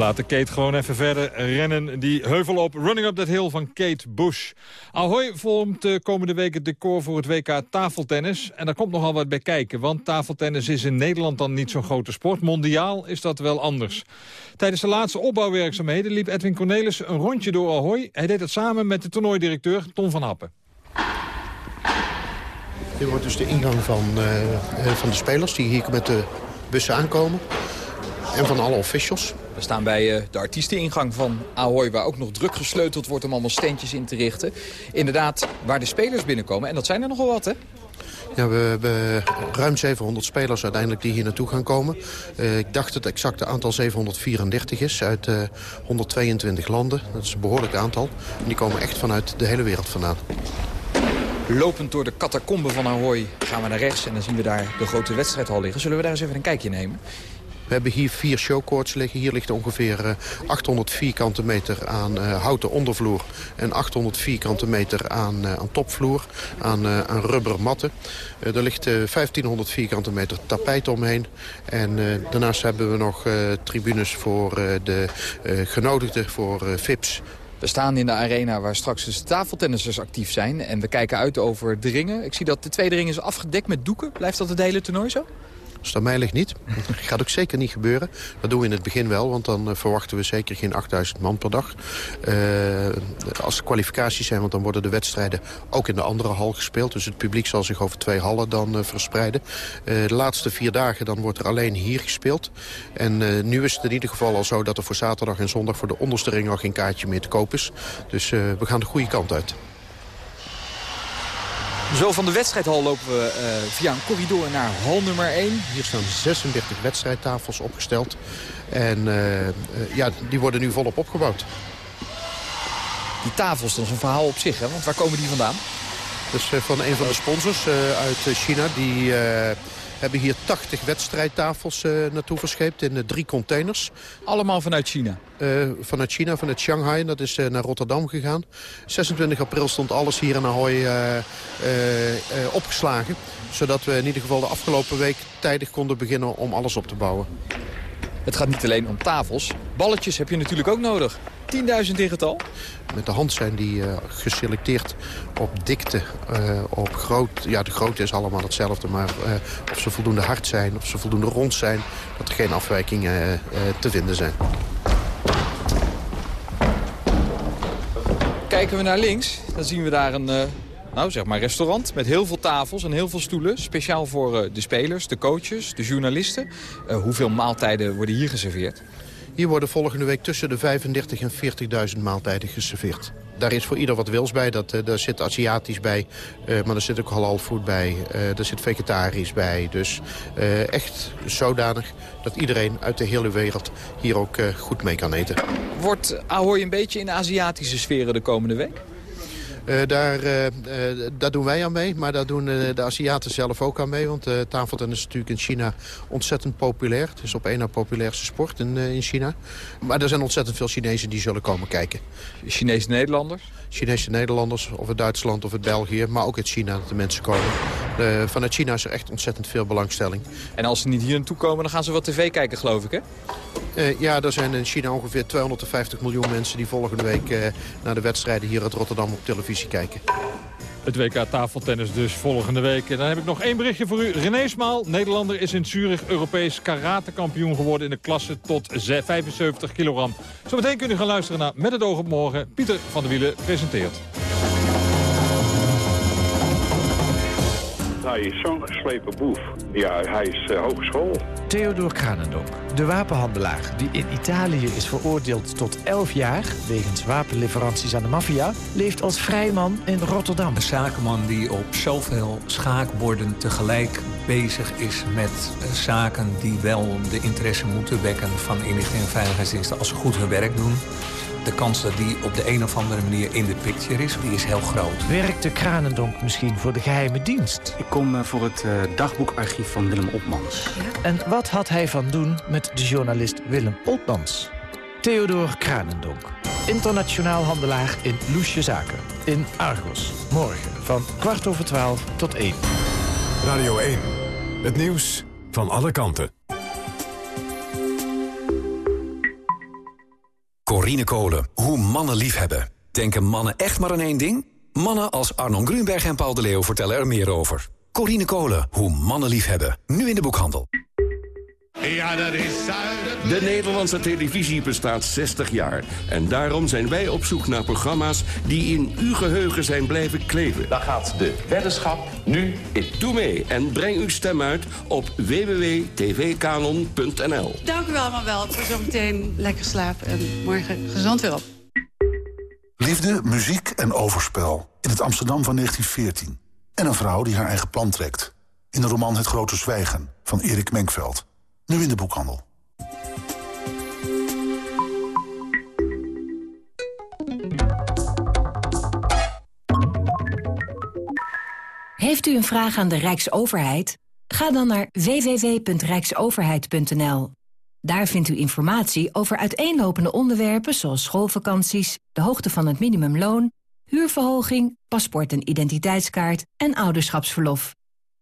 Laten Kate gewoon even verder rennen. Die heuvel op, Running Up That Hill van Kate Bush. Ahoy vormt de komende week het decor voor het WK tafeltennis. En daar komt nogal wat bij kijken. Want tafeltennis is in Nederland dan niet zo'n grote sport. Mondiaal is dat wel anders. Tijdens de laatste opbouwwerkzaamheden liep Edwin Cornelis een rondje door Ahoy. Hij deed het samen met de toernooidirecteur Tom van Happen. Dit wordt dus de ingang van, uh, van de spelers die hier met de bussen aankomen. En van alle officials. We staan bij uh, de artiesteningang van Ahoy... waar ook nog druk gesleuteld wordt om allemaal steentjes in te richten. Inderdaad, waar de spelers binnenkomen. En dat zijn er nogal wat, hè? Ja, we hebben ruim 700 spelers uiteindelijk die hier naartoe gaan komen. Uh, ik dacht het exacte aantal 734 is uit uh, 122 landen. Dat is een behoorlijk aantal. En die komen echt vanuit de hele wereld vandaan. Lopend door de catacombe van Ahoy gaan we naar rechts en dan zien we daar de grote wedstrijdhal liggen. Zullen we daar eens even een kijkje nemen? We hebben hier vier showcourts liggen. Hier ligt ongeveer 800 eh, vierkante meter aan uh, houten ondervloer... en 800 vierkante meter aan, uh, aan topvloer, aan, aan rubbermatten. er ligt 1500 vierkante meter tapijt omheen. En daarnaast hebben we nog tribunes voor de genodigden, voor VIP's... We staan in de arena waar straks dus de tafeltennissers actief zijn. En we kijken uit over de ringen. Ik zie dat de tweede ring is afgedekt met doeken. Blijft dat het hele toernooi zo? Dus dat mij ligt niet. Dat gaat ook zeker niet gebeuren. Dat doen we in het begin wel, want dan uh, verwachten we zeker geen 8000 man per dag. Uh, als kwalificaties zijn, want dan worden de wedstrijden ook in de andere hal gespeeld. Dus het publiek zal zich over twee hallen dan uh, verspreiden. de laatste vier dagen dan wordt er alleen hier gespeeld. En nu is het in ieder geval al zo dat er voor zaterdag en zondag voor de onderste ring al geen kaartje meer te koop is. Dus we gaan de goede kant uit. Zo van de wedstrijdhal lopen we uh, via een corridor naar hal nummer 1. Hier staan 36 wedstrijdtafels opgesteld. En uh, uh, ja, die worden nu volop opgebouwd. Die tafels, dat is een verhaal op zich, hè? Want waar komen die vandaan? Dus van een van de sponsors uit China. Die hebben hier 80 wedstrijdtafels uh, naartoe verscheept in uh, drie containers. Allemaal vanuit China? Uh, vanuit China, vanuit Shanghai. Dat is naar Rotterdam gegaan. 26 april stond alles hier in Ahoy opgeslagen. Zodat we in ieder geval de afgelopen week tijdig konden beginnen om alles op te bouwen. Het gaat niet alleen om tafels. Balletjes heb je natuurlijk ook nodig. 10.000 in getal? Met de hand zijn die uh, geselecteerd op dikte, uh, op groot. Ja, de grootte is allemaal hetzelfde, maar uh, of ze voldoende hard zijn, of ze voldoende rond zijn... dat er geen afwijkingen te vinden zijn. Kijken we naar links, dan zien we daar een nou, zeg maar restaurant met heel veel tafels en heel veel stoelen. Speciaal voor de spelers, de coaches, de journalisten. hoeveel maaltijden worden hier geserveerd? Hier worden volgende week tussen de 35 en 40.000 maaltijden geserveerd. Daar is voor ieder wat wils bij. Dat, uh, daar zit Aziatisch bij, maar er zit ook halal food bij. Er zit vegetarisch bij. Dus echt zodanig dat iedereen uit de hele wereld hier ook goed mee kan eten. Wordt Ahoy een beetje in de Aziatische sferen de komende week? Daar, uh, uh, daar doen wij aan mee, maar daar doen de Aziaten zelf ook aan mee. Want tafeltennis is natuurlijk in China ontzettend populair. Het is op één na populairste sport in, in China. Maar er zijn ontzettend veel Chinezen die zullen komen kijken. Chinese Nederlanders? Chinese Nederlanders, of het Duitsland of het België, maar ook uit China dat de mensen komen. vanuit China is er echt ontzettend veel belangstelling. En als ze niet hier naartoe komen, dan gaan ze wat tv kijken, geloof ik, hè? Uh, ja, er zijn in China ongeveer 250 miljoen mensen... die volgende week uh, naar de wedstrijden hier uit Rotterdam op televisie kijken. Het WK tafeltennis dus volgende week. En dan heb ik nog één berichtje voor u. René Smaal, Nederlander, is in Zurich Europees karatekampioen geworden... in de klasse tot 75 kilogram. Zometeen kunt u gaan luisteren naar Met het oog op morgen. Pieter van der Wielen presenteert. Hij is zo'n geslepen boef. Ja, hij is uh, hogeschool. Theodor Kranendonk, de wapenhandelaar die in Italië is veroordeeld tot 11 jaar... wegens wapenleveranties aan de maffia, leeft als vrijman in Rotterdam. Een zakenman die op zoveel schaakborden tegelijk bezig is met uh, zaken... die wel de interesse moeten wekken van inlichting en veiligheidsdiensten... als ze goed hun werk doen de kans dat die op de een of andere manier in de picture is, die is heel groot. Werkte Kranendonk misschien voor de geheime dienst? Ik kom uh, voor het uh, dagboekarchief van Willem Opmans. Ja? En wat had hij van doen met de journalist Willem Opmans? Theodor Kranendonk, internationaal handelaar in Loesje Zaken. In Argos, morgen van kwart over twaalf tot één. Radio 1, het nieuws van alle kanten. Corine Kolen, hoe mannen liefhebben. Denken mannen echt maar aan één ding? Mannen als Arnon Grunberg en Paul de Leeuw vertellen er meer over. Corine Kolen, hoe mannen liefhebben. Nu in de boekhandel. Ja, dat is De Nederlandse televisie bestaat 60 jaar. En daarom zijn wij op zoek naar programma's die in uw geheugen zijn blijven kleven. Daar gaat de weddenschap nu in. Doe mee en breng uw stem uit op www.tvkanon.nl. Dank u wel allemaal wel voor zometeen lekker slapen en morgen gezond weer op. Liefde, muziek en overspel. In het Amsterdam van 1914. En een vrouw die haar eigen plan trekt. In de roman Het Grote Zwijgen van Erik Menkveld. Nu in de boekhandel. Heeft u een vraag aan de Rijksoverheid? Ga dan naar www.rijksoverheid.nl. Daar vindt u informatie over uiteenlopende onderwerpen zoals schoolvakanties, de hoogte van het minimumloon, huurverhoging, paspoort en identiteitskaart en ouderschapsverlof.